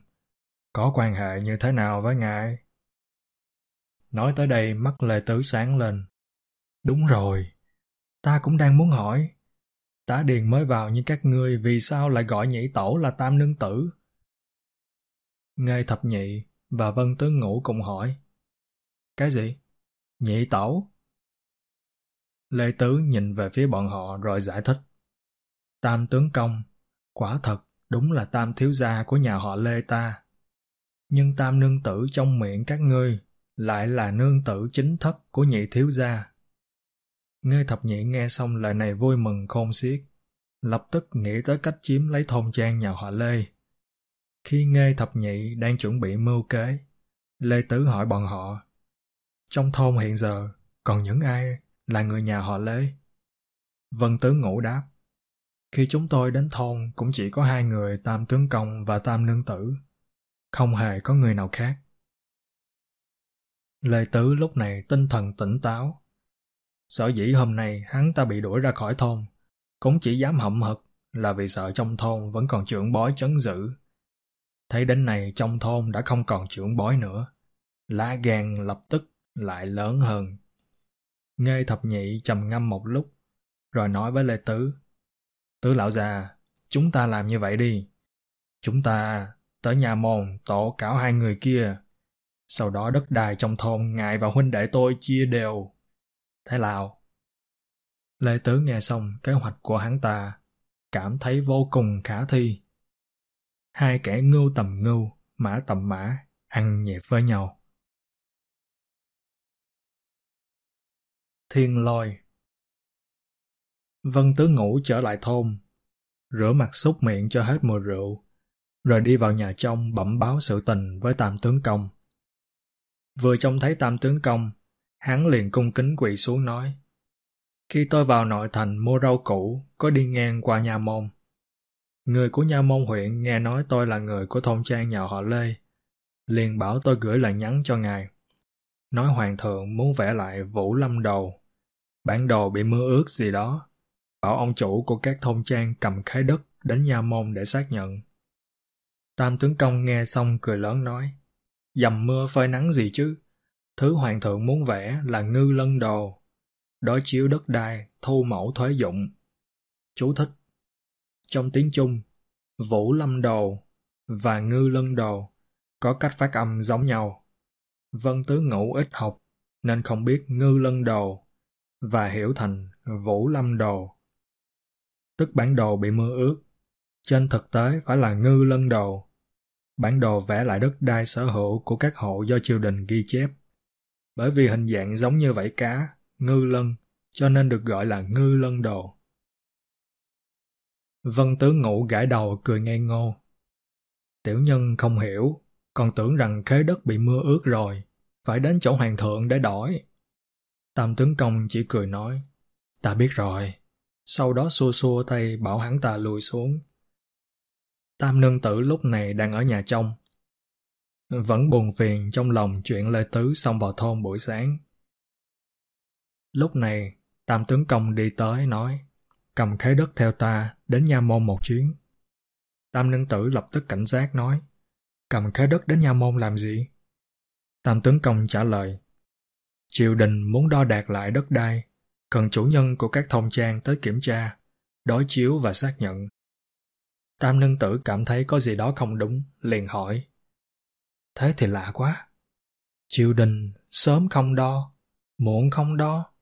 có quan hệ như thế nào với ngài? Nói tới đây mắt Lê Tứ sáng lên. Đúng rồi, ta cũng đang muốn hỏi. Tá Điền mới vào như các ngươi vì sao lại gọi nhị tổ là tam nương tử? Nghe thập nhị và vân tướng ngũ cùng hỏi. Cái gì? Nhị tổ? Lê Tứ nhìn về phía bọn họ rồi giải thích. Tam tướng công, quả thật đúng là tam thiếu gia của nhà họ Lê ta. Nhưng tam nương tử trong miệng các ngươi lại là nương tử chính thất của nhị thiếu gia. Nghe thập nhị nghe xong lời này vui mừng khôn xiết, lập tức nghĩ tới cách chiếm lấy thôn trang nhà họ Lê. Khi nghe thập nhị đang chuẩn bị mưu kế, Lê Tứ hỏi bọn họ, trong thôn hiện giờ còn những ai là người nhà họ Lê? Vân Tứ Ngũ đáp, khi chúng tôi đến thôn cũng chỉ có hai người Tam Tướng Công và Tam Nương Tử, không hề có người nào khác. Lê Tứ lúc này tinh thần tỉnh táo. Sở dĩ hôm nay hắn ta bị đuổi ra khỏi thôn, cũng chỉ dám hậm hực là vì sợ trong thôn vẫn còn trưởng bói chấn giữ. Thấy đến này trong thôn đã không còn trưởng bói nữa. Lá gan lập tức lại lớn hơn. Nghe thập nhị trầm ngâm một lúc, rồi nói với Lê Tứ. Tứ lão già, chúng ta làm như vậy đi. Chúng ta tới nhà môn tổ cáo hai người kia. Sau đó đất đai trong thôn ngài và huynh đệ tôi chia đều. Thế nào? Lê Tứ nghe xong kế hoạch của hắn ta, cảm thấy vô cùng khả thi. Hai kẻ ngưu tầm ngưu, mã tầm mã, ăn nhẹp với nhau. Thiên lôi Vân Tứ ngủ trở lại thôn, rửa mặt xúc miệng cho hết mùi rượu, rồi đi vào nhà trong bẩm báo sự tình với Tam Tướng Công. Vừa trông thấy Tam Tướng Công, hắn liền cung kính quỳ xuống nói Khi tôi vào nội thành mua rau củ, có đi ngang qua nhà môn. Người của nhà môn huyện nghe nói tôi là người của thôn trang nhà họ Lê, liền bảo tôi gửi lời nhắn cho ngài. Nói hoàng thượng muốn vẽ lại Vũ Lâm Đầu, bản đồ bị mưa ướt gì đó, bảo ông chủ của các thôn trang cầm khái đất đến nhà môn để xác nhận. Tam tướng công nghe xong cười lớn nói, dầm mưa phơi nắng gì chứ, thứ hoàng thượng muốn vẽ là ngư lân đồ, đối chiếu đất đai, thu mẫu thuế dụng. Chú thích trong tiếng Trung, Vũ Lâm Đồ và Ngư Lân Đồ có cách phát âm giống nhau. Vân Tứ Ngũ ít học nên không biết Ngư Lân Đồ và hiểu thành Vũ Lâm Đồ. Tức bản đồ bị mưa ướt. Trên thực tế phải là Ngư Lân Đồ. Bản đồ vẽ lại đất đai sở hữu của các hộ do triều đình ghi chép. Bởi vì hình dạng giống như vảy cá, ngư lân, cho nên được gọi là ngư lân đồ. Vân Tứ Ngũ gãi đầu cười ngây ngô. Tiểu nhân không hiểu, còn tưởng rằng khế đất bị mưa ướt rồi, phải đến chỗ hoàng thượng để đổi. Tam tướng công chỉ cười nói, ta biết rồi. Sau đó xua xua tay bảo hắn ta lùi xuống. Tam nương tử lúc này đang ở nhà trong. Vẫn buồn phiền trong lòng chuyện Lê Tứ xong vào thôn buổi sáng. Lúc này, Tam tướng công đi tới nói, cầm khế đất theo ta đến nha môn một chuyến. Tam nương tử lập tức cảnh giác nói, cầm khế đất đến nha môn làm gì? Tam tướng công trả lời, triều đình muốn đo đạc lại đất đai, cần chủ nhân của các thông trang tới kiểm tra, đối chiếu và xác nhận. Tam nương tử cảm thấy có gì đó không đúng, liền hỏi. Thế thì lạ quá. Triều đình sớm không đo, muộn không đo,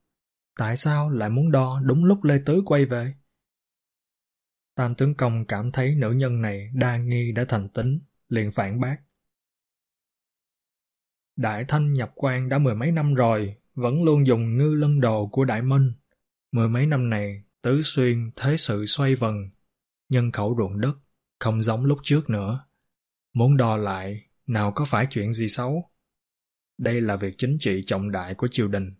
tại sao lại muốn đo đúng lúc Lê Tứ quay về? Tam tướng công cảm thấy nữ nhân này đa nghi đã thành tính, liền phản bác. Đại Thanh nhập quan đã mười mấy năm rồi, vẫn luôn dùng ngư lân đồ của Đại Minh. Mười mấy năm này, Tứ Xuyên thế sự xoay vần, nhân khẩu ruộng đất, không giống lúc trước nữa. Muốn đo lại, nào có phải chuyện gì xấu? Đây là việc chính trị trọng đại của triều đình.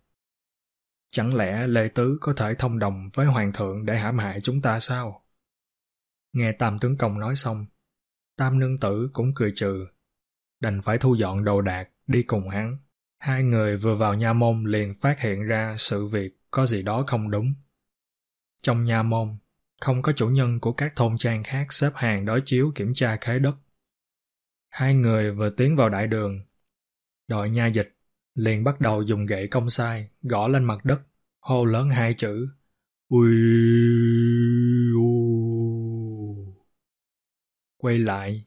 Chẳng lẽ Lê Tứ có thể thông đồng với Hoàng thượng để hãm hại chúng ta sao? Nghe Tam tướng công nói xong, Tam nương tử cũng cười trừ, đành phải thu dọn đồ đạc đi cùng hắn. Hai người vừa vào nha môn liền phát hiện ra sự việc có gì đó không đúng. Trong nha môn, không có chủ nhân của các thôn trang khác xếp hàng đối chiếu kiểm tra khế đất. Hai người vừa tiến vào đại đường. Đội nha dịch liền bắt đầu dùng gậy công sai gõ lên mặt đất, hô lớn hai chữ Ui Quay lại,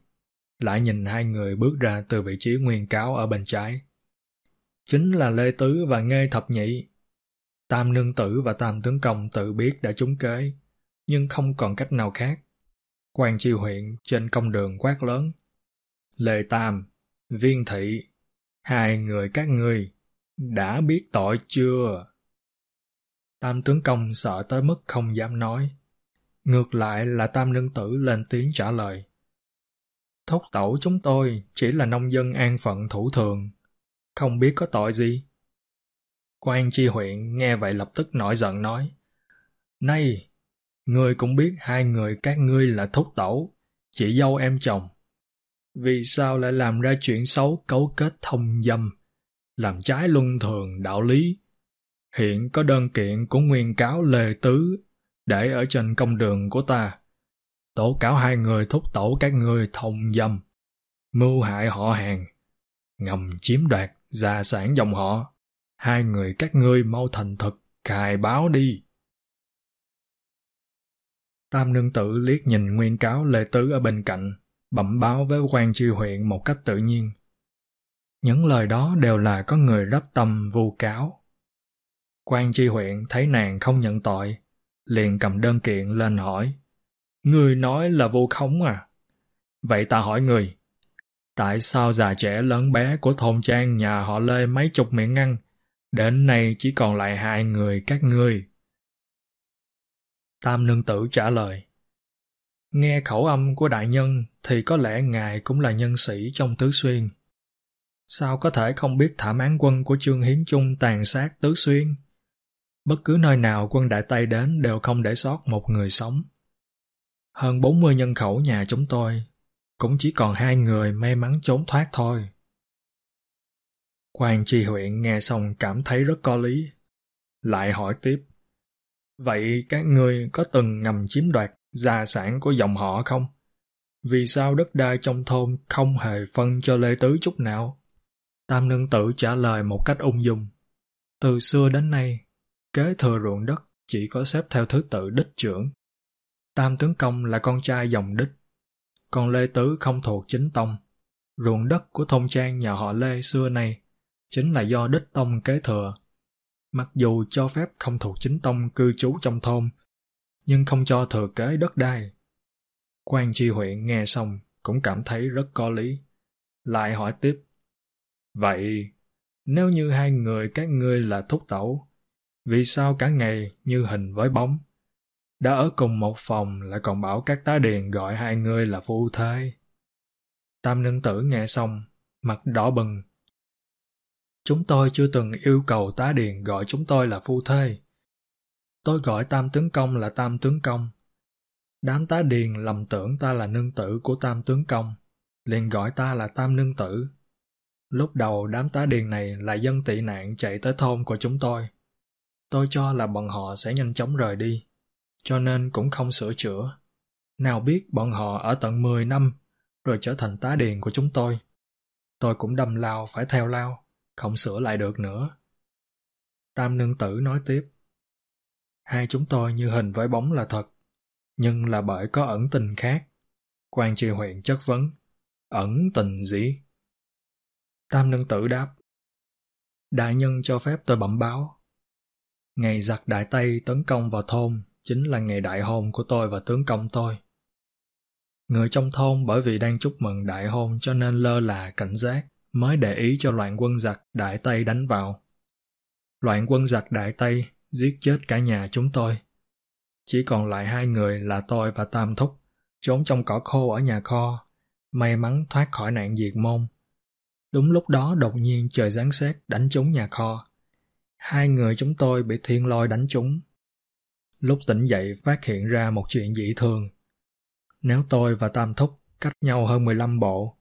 lại nhìn hai người bước ra từ vị trí nguyên cáo ở bên trái. Chính là Lê Tứ và Nghê Thập Nhị. Tam Nương Tử và Tam Tướng Công tự biết đã trúng kế, nhưng không còn cách nào khác. quan tri huyện trên công đường quát lớn. Lê Tam, Viên Thị, hai người các ngươi đã biết tội chưa? Tam tướng công sợ tới mức không dám nói. Ngược lại là tam nương tử lên tiếng trả lời. Thúc tẩu chúng tôi chỉ là nông dân an phận thủ thường, không biết có tội gì. Quan chi huyện nghe vậy lập tức nổi giận nói. Này, ngươi cũng biết hai người các ngươi là thúc tẩu, chị dâu em chồng. Vì sao lại làm ra chuyện xấu cấu kết thông dâm, làm trái luân thường đạo lý? Hiện có đơn kiện của nguyên cáo Lê Tứ để ở trên công đường của ta tố cáo hai người thúc tổ các ngươi thông dâm, mưu hại họ hàng, ngầm chiếm đoạt gia sản dòng họ. Hai người các ngươi mau thành thực, cài báo đi. Tam nương tử liếc nhìn nguyên cáo Lê Tứ ở bên cạnh, bẩm báo với quan tri huyện một cách tự nhiên. Những lời đó đều là có người rắp tâm vu cáo. Quan tri huyện thấy nàng không nhận tội, liền cầm đơn kiện lên hỏi. Người nói là vô khống à? Vậy ta hỏi người, tại sao già trẻ lớn bé của thôn trang nhà họ Lê mấy chục miệng ngăn, đến nay chỉ còn lại hai người các ngươi? Tam nương tử trả lời, nghe khẩu âm của đại nhân thì có lẽ ngài cũng là nhân sĩ trong tứ xuyên. Sao có thể không biết thảm án quân của Trương Hiến Trung tàn sát tứ xuyên? Bất cứ nơi nào quân đại Tây đến đều không để sót một người sống. Hơn 40 nhân khẩu nhà chúng tôi, cũng chỉ còn hai người may mắn trốn thoát thôi. Quan tri huyện nghe xong cảm thấy rất có lý. Lại hỏi tiếp. Vậy các ngươi có từng ngầm chiếm đoạt gia sản của dòng họ không? Vì sao đất đai trong thôn không hề phân cho Lê Tứ chút nào? Tam Nương Tử trả lời một cách ung dung. Từ xưa đến nay, kế thừa ruộng đất chỉ có xếp theo thứ tự đích trưởng Tam tướng công là con trai dòng đích, còn Lê Tứ không thuộc chính tông. Ruộng đất của thôn trang nhà họ Lê xưa nay chính là do đích tông kế thừa. Mặc dù cho phép không thuộc chính tông cư trú trong thôn, nhưng không cho thừa kế đất đai. Quan tri huyện nghe xong cũng cảm thấy rất có lý. Lại hỏi tiếp. Vậy, nếu như hai người các ngươi là thúc tẩu, vì sao cả ngày như hình với bóng? đã ở cùng một phòng lại còn bảo các tá điền gọi hai người là phu thê. Tam nương tử nghe xong, mặt đỏ bừng. Chúng tôi chưa từng yêu cầu tá điền gọi chúng tôi là phu thê. Tôi gọi tam tướng công là tam tướng công. Đám tá điền lầm tưởng ta là nương tử của tam tướng công, liền gọi ta là tam nương tử. Lúc đầu đám tá điền này là dân tị nạn chạy tới thôn của chúng tôi. Tôi cho là bọn họ sẽ nhanh chóng rời đi cho nên cũng không sửa chữa. Nào biết bọn họ ở tận 10 năm rồi trở thành tá điền của chúng tôi. Tôi cũng đâm lao phải theo lao, không sửa lại được nữa. Tam nương tử nói tiếp. Hai chúng tôi như hình với bóng là thật, nhưng là bởi có ẩn tình khác. Quan tri huyện chất vấn. Ẩn tình gì? Tam nương tử đáp. Đại nhân cho phép tôi bẩm báo. Ngày giặc đại Tây tấn công vào thôn chính là ngày đại hôn của tôi và tướng công tôi. Người trong thôn bởi vì đang chúc mừng đại hôn cho nên lơ là cảnh giác, mới để ý cho loạn quân giặc đại Tây đánh vào. Loạn quân giặc đại Tây giết chết cả nhà chúng tôi. Chỉ còn lại hai người là tôi và Tam Thúc, trốn trong cỏ khô ở nhà kho, may mắn thoát khỏi nạn diệt môn. Đúng lúc đó đột nhiên trời giáng xét đánh trúng nhà kho. Hai người chúng tôi bị thiên lôi đánh trúng. Lúc tỉnh dậy phát hiện ra một chuyện dị thường. Nếu tôi và Tam Thúc cách nhau hơn 15 bộ,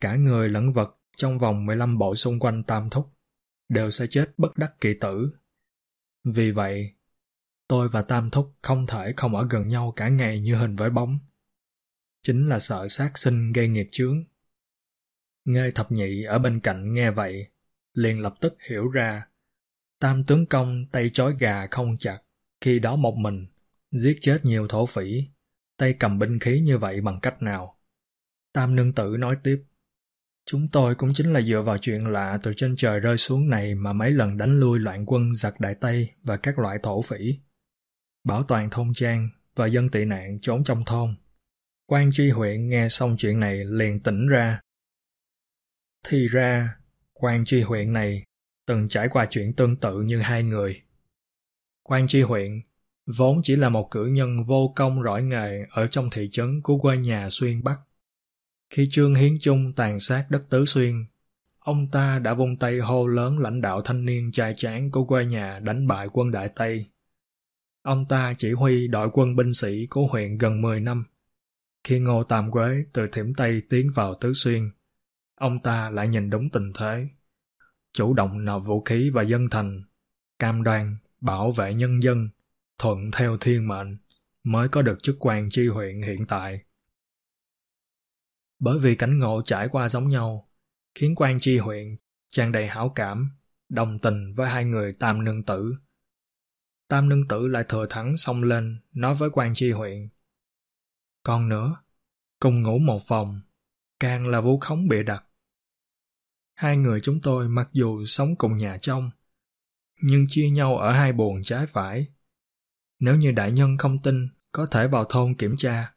cả người lẫn vật trong vòng 15 bộ xung quanh Tam Thúc đều sẽ chết bất đắc kỳ tử. Vì vậy, tôi và Tam Thúc không thể không ở gần nhau cả ngày như hình với bóng. Chính là sợ sát sinh gây nghiệp chướng. nghe thập nhị ở bên cạnh nghe vậy, liền lập tức hiểu ra. Tam tướng công tay chói gà không chặt, khi đó một mình, giết chết nhiều thổ phỉ, tay cầm binh khí như vậy bằng cách nào? Tam nương tử nói tiếp. Chúng tôi cũng chính là dựa vào chuyện lạ từ trên trời rơi xuống này mà mấy lần đánh lui loạn quân giặc Đại Tây và các loại thổ phỉ. Bảo toàn thôn trang và dân tị nạn trốn trong thôn. Quan tri huyện nghe xong chuyện này liền tỉnh ra. Thì ra, quan tri huyện này từng trải qua chuyện tương tự như hai người. Quan tri huyện vốn chỉ là một cử nhân vô công rõi nghề ở trong thị trấn của quê nhà Xuyên Bắc. Khi Trương Hiến Trung tàn sát đất Tứ Xuyên, ông ta đã vung tay hô lớn lãnh đạo thanh niên trai tráng của quê nhà đánh bại quân Đại Tây. Ông ta chỉ huy đội quân binh sĩ của huyện gần 10 năm. Khi Ngô Tam Quế từ Thiểm Tây tiến vào Tứ Xuyên, ông ta lại nhìn đúng tình thế. Chủ động nộp vũ khí và dân thành, cam đoan, bảo vệ nhân dân, thuận theo thiên mệnh, mới có được chức quan chi huyện hiện tại. Bởi vì cảnh ngộ trải qua giống nhau, khiến quan tri huyện tràn đầy hảo cảm, đồng tình với hai người tam nương tử. Tam nương tử lại thừa thắng xông lên, nói với quan tri huyện. Còn nữa, cùng ngủ một phòng, càng là vu khống bịa đặt. Hai người chúng tôi mặc dù sống cùng nhà trong, nhưng chia nhau ở hai buồng trái phải. Nếu như đại nhân không tin, có thể vào thôn kiểm tra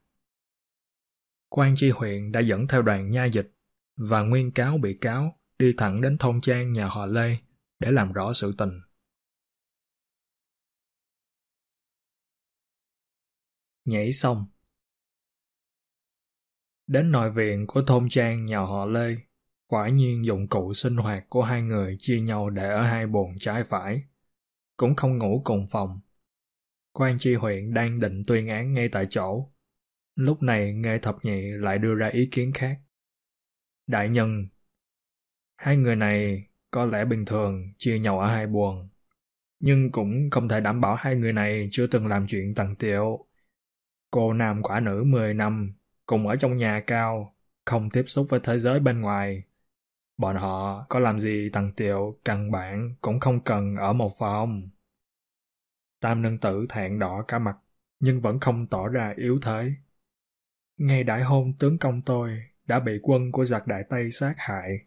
quan tri huyện đã dẫn theo đoàn nha dịch và nguyên cáo bị cáo đi thẳng đến thôn trang nhà họ Lê để làm rõ sự tình. Nhảy xong Đến nội viện của thôn trang nhà họ Lê, quả nhiên dụng cụ sinh hoạt của hai người chia nhau để ở hai buồng trái phải, cũng không ngủ cùng phòng. Quan tri huyện đang định tuyên án ngay tại chỗ Lúc này Nghe Thập Nhị lại đưa ra ý kiến khác. Đại nhân, hai người này có lẽ bình thường chia nhau ở hai buồn nhưng cũng không thể đảm bảo hai người này chưa từng làm chuyện tầng tiệu. Cô nam quả nữ 10 năm, cùng ở trong nhà cao, không tiếp xúc với thế giới bên ngoài. Bọn họ có làm gì tầng tiệu căn bản cũng không cần ở một phòng. Tam nương tử thẹn đỏ cả mặt, nhưng vẫn không tỏ ra yếu thế. Ngày đại hôn tướng công tôi đã bị quân của giặc đại Tây sát hại.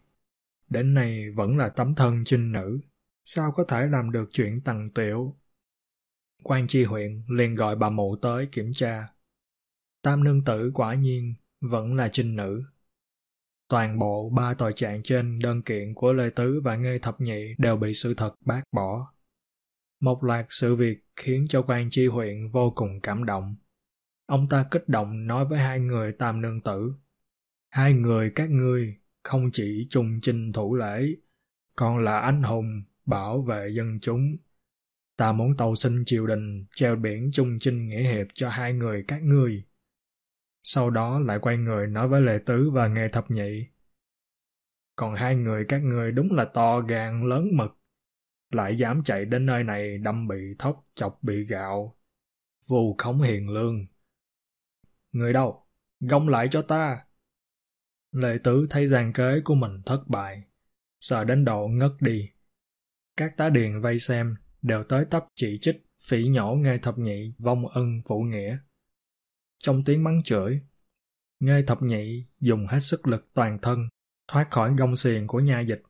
Đến nay vẫn là tấm thân trinh nữ. Sao có thể làm được chuyện tầng tiểu? quan tri huyện liền gọi bà mụ tới kiểm tra. Tam nương tử quả nhiên vẫn là trinh nữ. Toàn bộ ba tội trạng trên đơn kiện của Lê Tứ và Ngê Thập Nhị đều bị sự thật bác bỏ. Một loạt sự việc khiến cho quan tri huyện vô cùng cảm động. Ông ta kích động nói với hai người tam nương tử. Hai người các ngươi không chỉ trùng chinh thủ lễ, còn là anh hùng bảo vệ dân chúng. Ta muốn tàu xin triều đình treo biển trung chinh nghĩa hiệp cho hai người các ngươi. Sau đó lại quay người nói với Lệ Tứ và Nghề Thập Nhị. Còn hai người các ngươi đúng là to gan lớn mực, lại dám chạy đến nơi này đâm bị thóc chọc bị gạo. Vù khống hiền lương, Người đâu? Gông lại cho ta. Lệ tứ thấy giàn kế của mình thất bại, sợ đến độ ngất đi. Các tá điền vây xem đều tới tấp chỉ trích, phỉ nhổ nghe thập nhị vong ân phụ nghĩa. Trong tiếng mắng chửi, nghe thập nhị dùng hết sức lực toàn thân, thoát khỏi gông xiềng của nha dịch,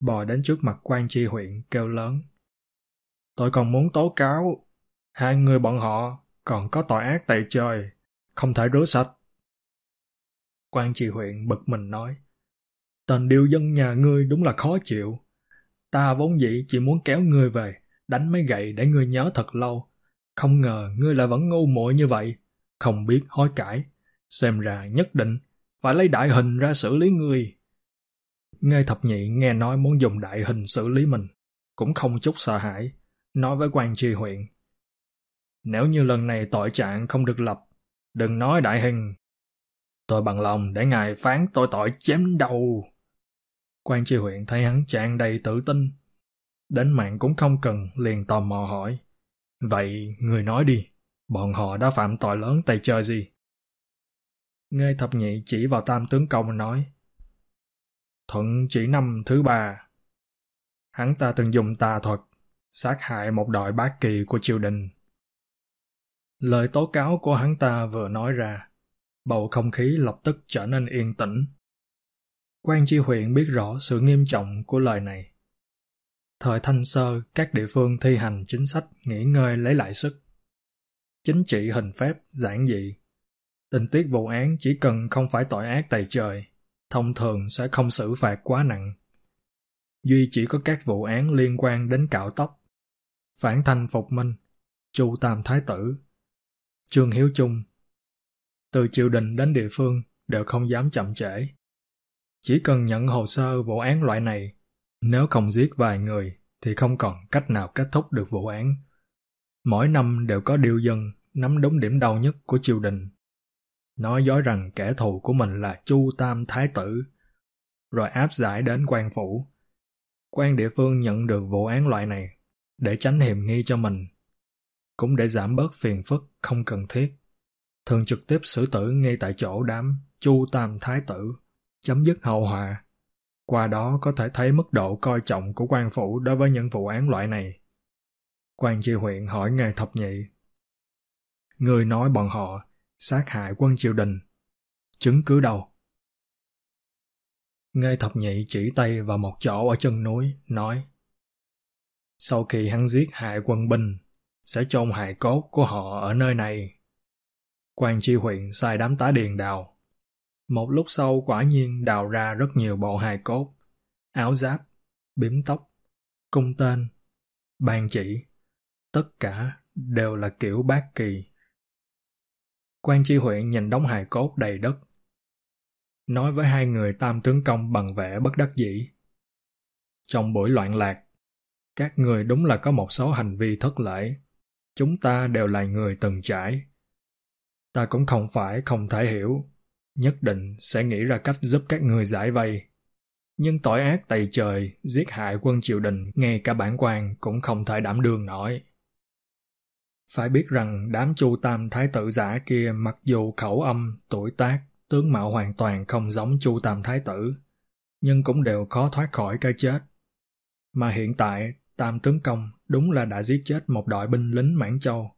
bò đến trước mặt quan tri huyện kêu lớn. Tôi còn muốn tố cáo, hai người bọn họ còn có tội ác tại trời, không thể rửa sạch. Quan trị huyện bực mình nói, Tên điều dân nhà ngươi đúng là khó chịu. Ta vốn dĩ chỉ muốn kéo ngươi về, đánh mấy gậy để ngươi nhớ thật lâu. Không ngờ ngươi lại vẫn ngu muội như vậy, không biết hối cải. Xem ra nhất định phải lấy đại hình ra xử lý ngươi. Nghe thập nhị nghe nói muốn dùng đại hình xử lý mình, cũng không chút sợ hãi, nói với quan tri huyện. Nếu như lần này tội trạng không được lập, đừng nói đại hình. Tôi bằng lòng để ngài phán tôi tội chém đầu. Quan tri huyện thấy hắn tràn đầy tự tin. Đến mạng cũng không cần, liền tò mò hỏi. Vậy, người nói đi, bọn họ đã phạm tội lớn tay chơi gì? Nghe thập nhị chỉ vào tam tướng công nói. Thuận chỉ năm thứ ba. Hắn ta từng dùng tà thuật, sát hại một đội bá kỳ của triều đình. Lời tố cáo của hắn ta vừa nói ra, bầu không khí lập tức trở nên yên tĩnh. Quan chi huyện biết rõ sự nghiêm trọng của lời này. Thời thanh sơ, các địa phương thi hành chính sách nghỉ ngơi lấy lại sức. Chính trị hình phép giản dị. Tình tiết vụ án chỉ cần không phải tội ác tày trời, thông thường sẽ không xử phạt quá nặng. Duy chỉ có các vụ án liên quan đến cạo tóc, phản thanh phục minh, chu tam thái tử, trương hiếu trung. Từ triều đình đến địa phương đều không dám chậm trễ. Chỉ cần nhận hồ sơ vụ án loại này, nếu không giết vài người thì không còn cách nào kết thúc được vụ án. Mỗi năm đều có điều dân nắm đúng điểm đau nhất của triều đình. Nói dối rằng kẻ thù của mình là Chu Tam Thái Tử, rồi áp giải đến quan phủ. Quan địa phương nhận được vụ án loại này để tránh hiểm nghi cho mình, cũng để giảm bớt phiền phức không cần thiết. Thường trực tiếp xử tử ngay tại chỗ đám Chu Tam Thái Tử chấm dứt hậu họa. Qua đó có thể thấy mức độ coi trọng của quan phủ đối với những vụ án loại này. Quan tri huyện hỏi ngài thập nhị. Người nói bọn họ sát hại quân triều đình. Chứng cứ đâu? Ngài thập nhị chỉ tay vào một chỗ ở chân núi, nói Sau khi hắn giết hại quân binh, sẽ chôn hài cốt của họ ở nơi này. Quan tri huyện sai đám tá điền đào một lúc sau quả nhiên đào ra rất nhiều bộ hài cốt, áo giáp, biếm tóc, cung tên, bàn chỉ, tất cả đều là kiểu bát kỳ. Quan tri huyện nhìn đống hài cốt đầy đất. Nói với hai người tam tướng công bằng vẻ bất đắc dĩ. Trong buổi loạn lạc, các người đúng là có một số hành vi thất lễ. Chúng ta đều là người từng trải. Ta cũng không phải không thể hiểu nhất định sẽ nghĩ ra cách giúp các người giải vây. Nhưng tội ác tày trời, giết hại quân triều đình, ngay cả bản quan cũng không thể đảm đương nổi. Phải biết rằng đám chu tam thái tử giả kia mặc dù khẩu âm, tuổi tác, tướng mạo hoàn toàn không giống chu tam thái tử, nhưng cũng đều khó thoát khỏi cái chết. Mà hiện tại, tam tướng công đúng là đã giết chết một đội binh lính Mãn Châu.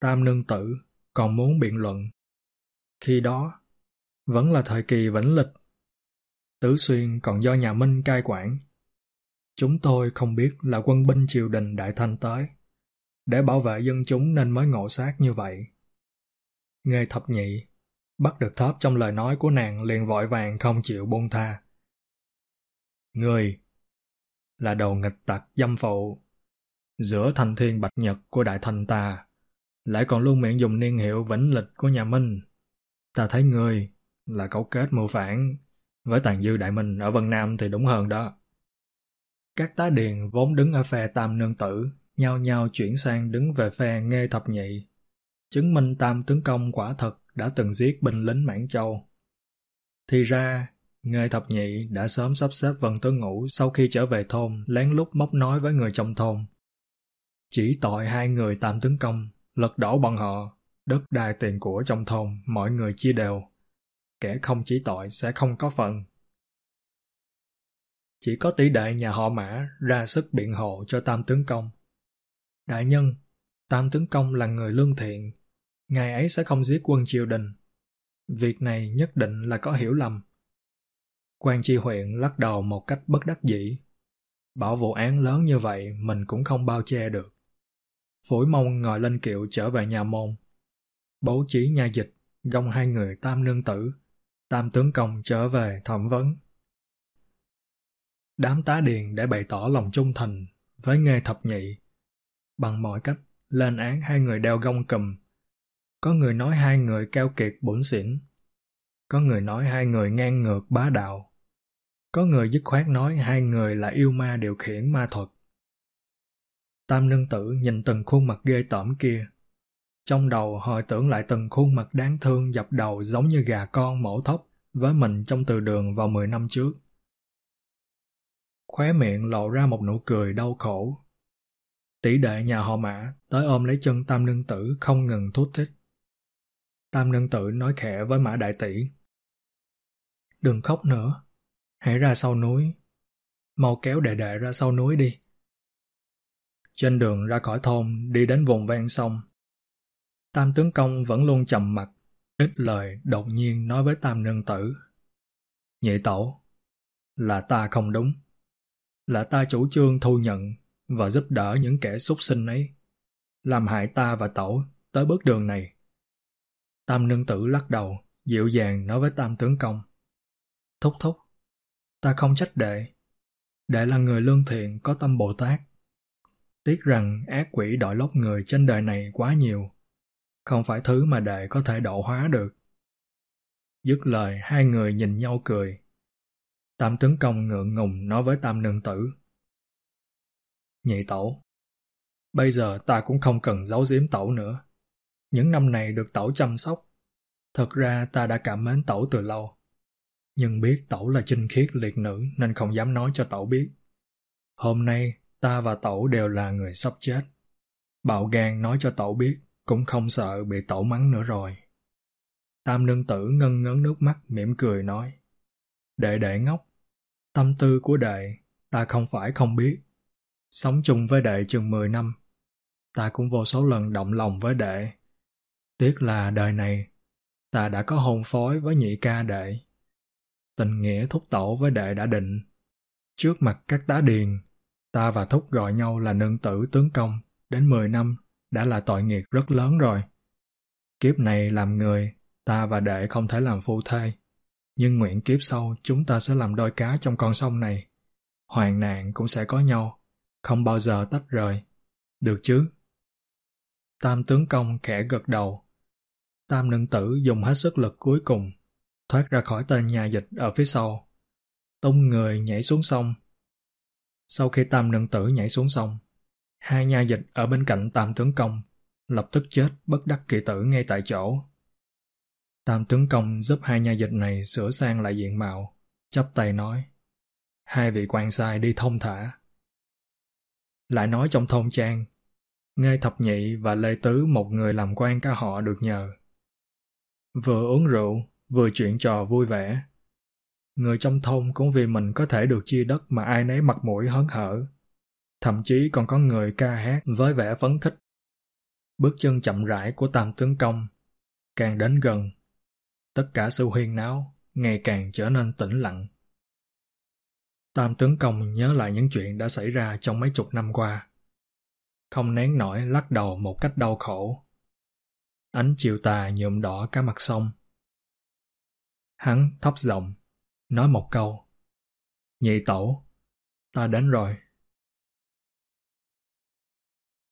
Tam nương tử còn muốn biện luận khi đó, vẫn là thời kỳ vĩnh lịch. Tứ Xuyên còn do nhà Minh cai quản. Chúng tôi không biết là quân binh triều đình Đại Thanh tới. Để bảo vệ dân chúng nên mới ngộ sát như vậy. Nghe thập nhị, bắt được thóp trong lời nói của nàng liền vội vàng không chịu buông tha. Người là đầu nghịch tặc dâm phụ giữa thanh thiên bạch nhật của đại thành ta lại còn luôn miệng dùng niên hiệu vĩnh lịch của nhà Minh Ta thấy ngươi là cấu kết mưu phản. Với tàn dư đại minh ở Vân Nam thì đúng hơn đó. Các tá điền vốn đứng ở phe tam nương tử, nhau nhau chuyển sang đứng về phe nghe thập nhị. Chứng minh tam tướng công quả thật đã từng giết binh lính Mãn Châu. Thì ra, Nghê thập nhị đã sớm sắp xếp vân Tứ ngủ sau khi trở về thôn lén lút móc nói với người trong thôn. Chỉ tội hai người tam tướng công, lật đổ bọn họ, Đất đai tiền của trong thôn mọi người chia đều. Kẻ không chỉ tội sẽ không có phần. Chỉ có tỷ đệ nhà họ mã ra sức biện hộ cho tam tướng công. Đại nhân, tam tướng công là người lương thiện. Ngài ấy sẽ không giết quân triều đình. Việc này nhất định là có hiểu lầm quan tri huyện lắc đầu một cách bất đắc dĩ. Bảo vụ án lớn như vậy mình cũng không bao che được. Phổi mông ngồi lên kiệu trở về nhà môn bố trí nha dịch, gông hai người tam nương tử, tam tướng công trở về thẩm vấn. đám tá điền để bày tỏ lòng trung thành với nghề Thập Nhị. Bằng mọi cách, lên án hai người đeo gông cùm. Có người nói hai người keo kiệt bổn xỉn. Có người nói hai người ngang ngược bá đạo. Có người dứt khoát nói hai người là yêu ma điều khiển ma thuật. Tam nương tử nhìn từng khuôn mặt ghê tởm kia. Trong đầu hồi tưởng lại từng khuôn mặt đáng thương dập đầu giống như gà con mổ thóc với mình trong từ đường vào 10 năm trước. Khóe miệng lộ ra một nụ cười đau khổ. Tỷ đệ nhà họ mã tới ôm lấy chân tam nương tử không ngừng thút thích. Tam nương tử nói khẽ với mã đại tỷ. Đừng khóc nữa, hãy ra sau núi. Mau kéo đệ đệ ra sau núi đi. Trên đường ra khỏi thôn đi đến vùng ven sông. Tam tướng công vẫn luôn trầm mặt, ít lời đột nhiên nói với tam nương tử. Nhị tổ, là ta không đúng. Là ta chủ trương thu nhận và giúp đỡ những kẻ xúc sinh ấy, làm hại ta và tổ tới bước đường này. Tam nương tử lắc đầu, dịu dàng nói với tam tướng công. Thúc thúc, ta không trách đệ. Đệ là người lương thiện có tâm Bồ Tát. Tiếc rằng ác quỷ đội lốt người trên đời này quá nhiều, không phải thứ mà đệ có thể độ hóa được. Dứt lời hai người nhìn nhau cười. Tam tướng công ngượng ngùng nói với tam nương tử. Nhị tẩu, bây giờ ta cũng không cần giấu giếm tẩu nữa. Những năm này được tẩu chăm sóc, thật ra ta đã cảm mến tẩu từ lâu. Nhưng biết tẩu là trinh khiết liệt nữ nên không dám nói cho tẩu biết. Hôm nay ta và tẩu đều là người sắp chết. Bạo gan nói cho tẩu biết, cũng không sợ bị tẩu mắng nữa rồi. Tam nương tử ngân ngấn nước mắt mỉm cười nói. Đệ đệ ngốc, tâm tư của đệ, ta không phải không biết. Sống chung với đệ chừng 10 năm, ta cũng vô số lần động lòng với đệ. Tiếc là đời này, ta đã có hôn phối với nhị ca đệ. Tình nghĩa thúc tổ với đệ đã định. Trước mặt các tá điền, Ta và Thúc gọi nhau là nương tử tướng công, đến 10 năm đã là tội nghiệp rất lớn rồi. Kiếp này làm người, ta và đệ không thể làm phu thê. Nhưng nguyện kiếp sau chúng ta sẽ làm đôi cá trong con sông này. Hoàng nạn cũng sẽ có nhau, không bao giờ tách rời. Được chứ? Tam tướng công khẽ gật đầu. Tam nương tử dùng hết sức lực cuối cùng, thoát ra khỏi tên nhà dịch ở phía sau. tông người nhảy xuống sông, sau khi tam nương tử nhảy xuống sông, hai nha dịch ở bên cạnh tam tướng công lập tức chết bất đắc kỳ tử ngay tại chỗ. Tam tướng công giúp hai nha dịch này sửa sang lại diện mạo, chắp tay nói, hai vị quan sai đi thông thả. Lại nói trong thôn trang, Nghê Thập Nhị và Lê Tứ một người làm quan cả họ được nhờ. Vừa uống rượu, vừa chuyện trò vui vẻ, Người trong thôn cũng vì mình có thể được chia đất mà ai nấy mặt mũi hớn hở. Thậm chí còn có người ca hát với vẻ phấn khích. Bước chân chậm rãi của tam tướng công càng đến gần. Tất cả sự huyên náo ngày càng trở nên tĩnh lặng. Tam tướng công nhớ lại những chuyện đã xảy ra trong mấy chục năm qua. Không nén nổi lắc đầu một cách đau khổ. Ánh chiều tà nhuộm đỏ cả mặt sông. Hắn thấp giọng nói một câu. Nhị tổ, ta đến rồi.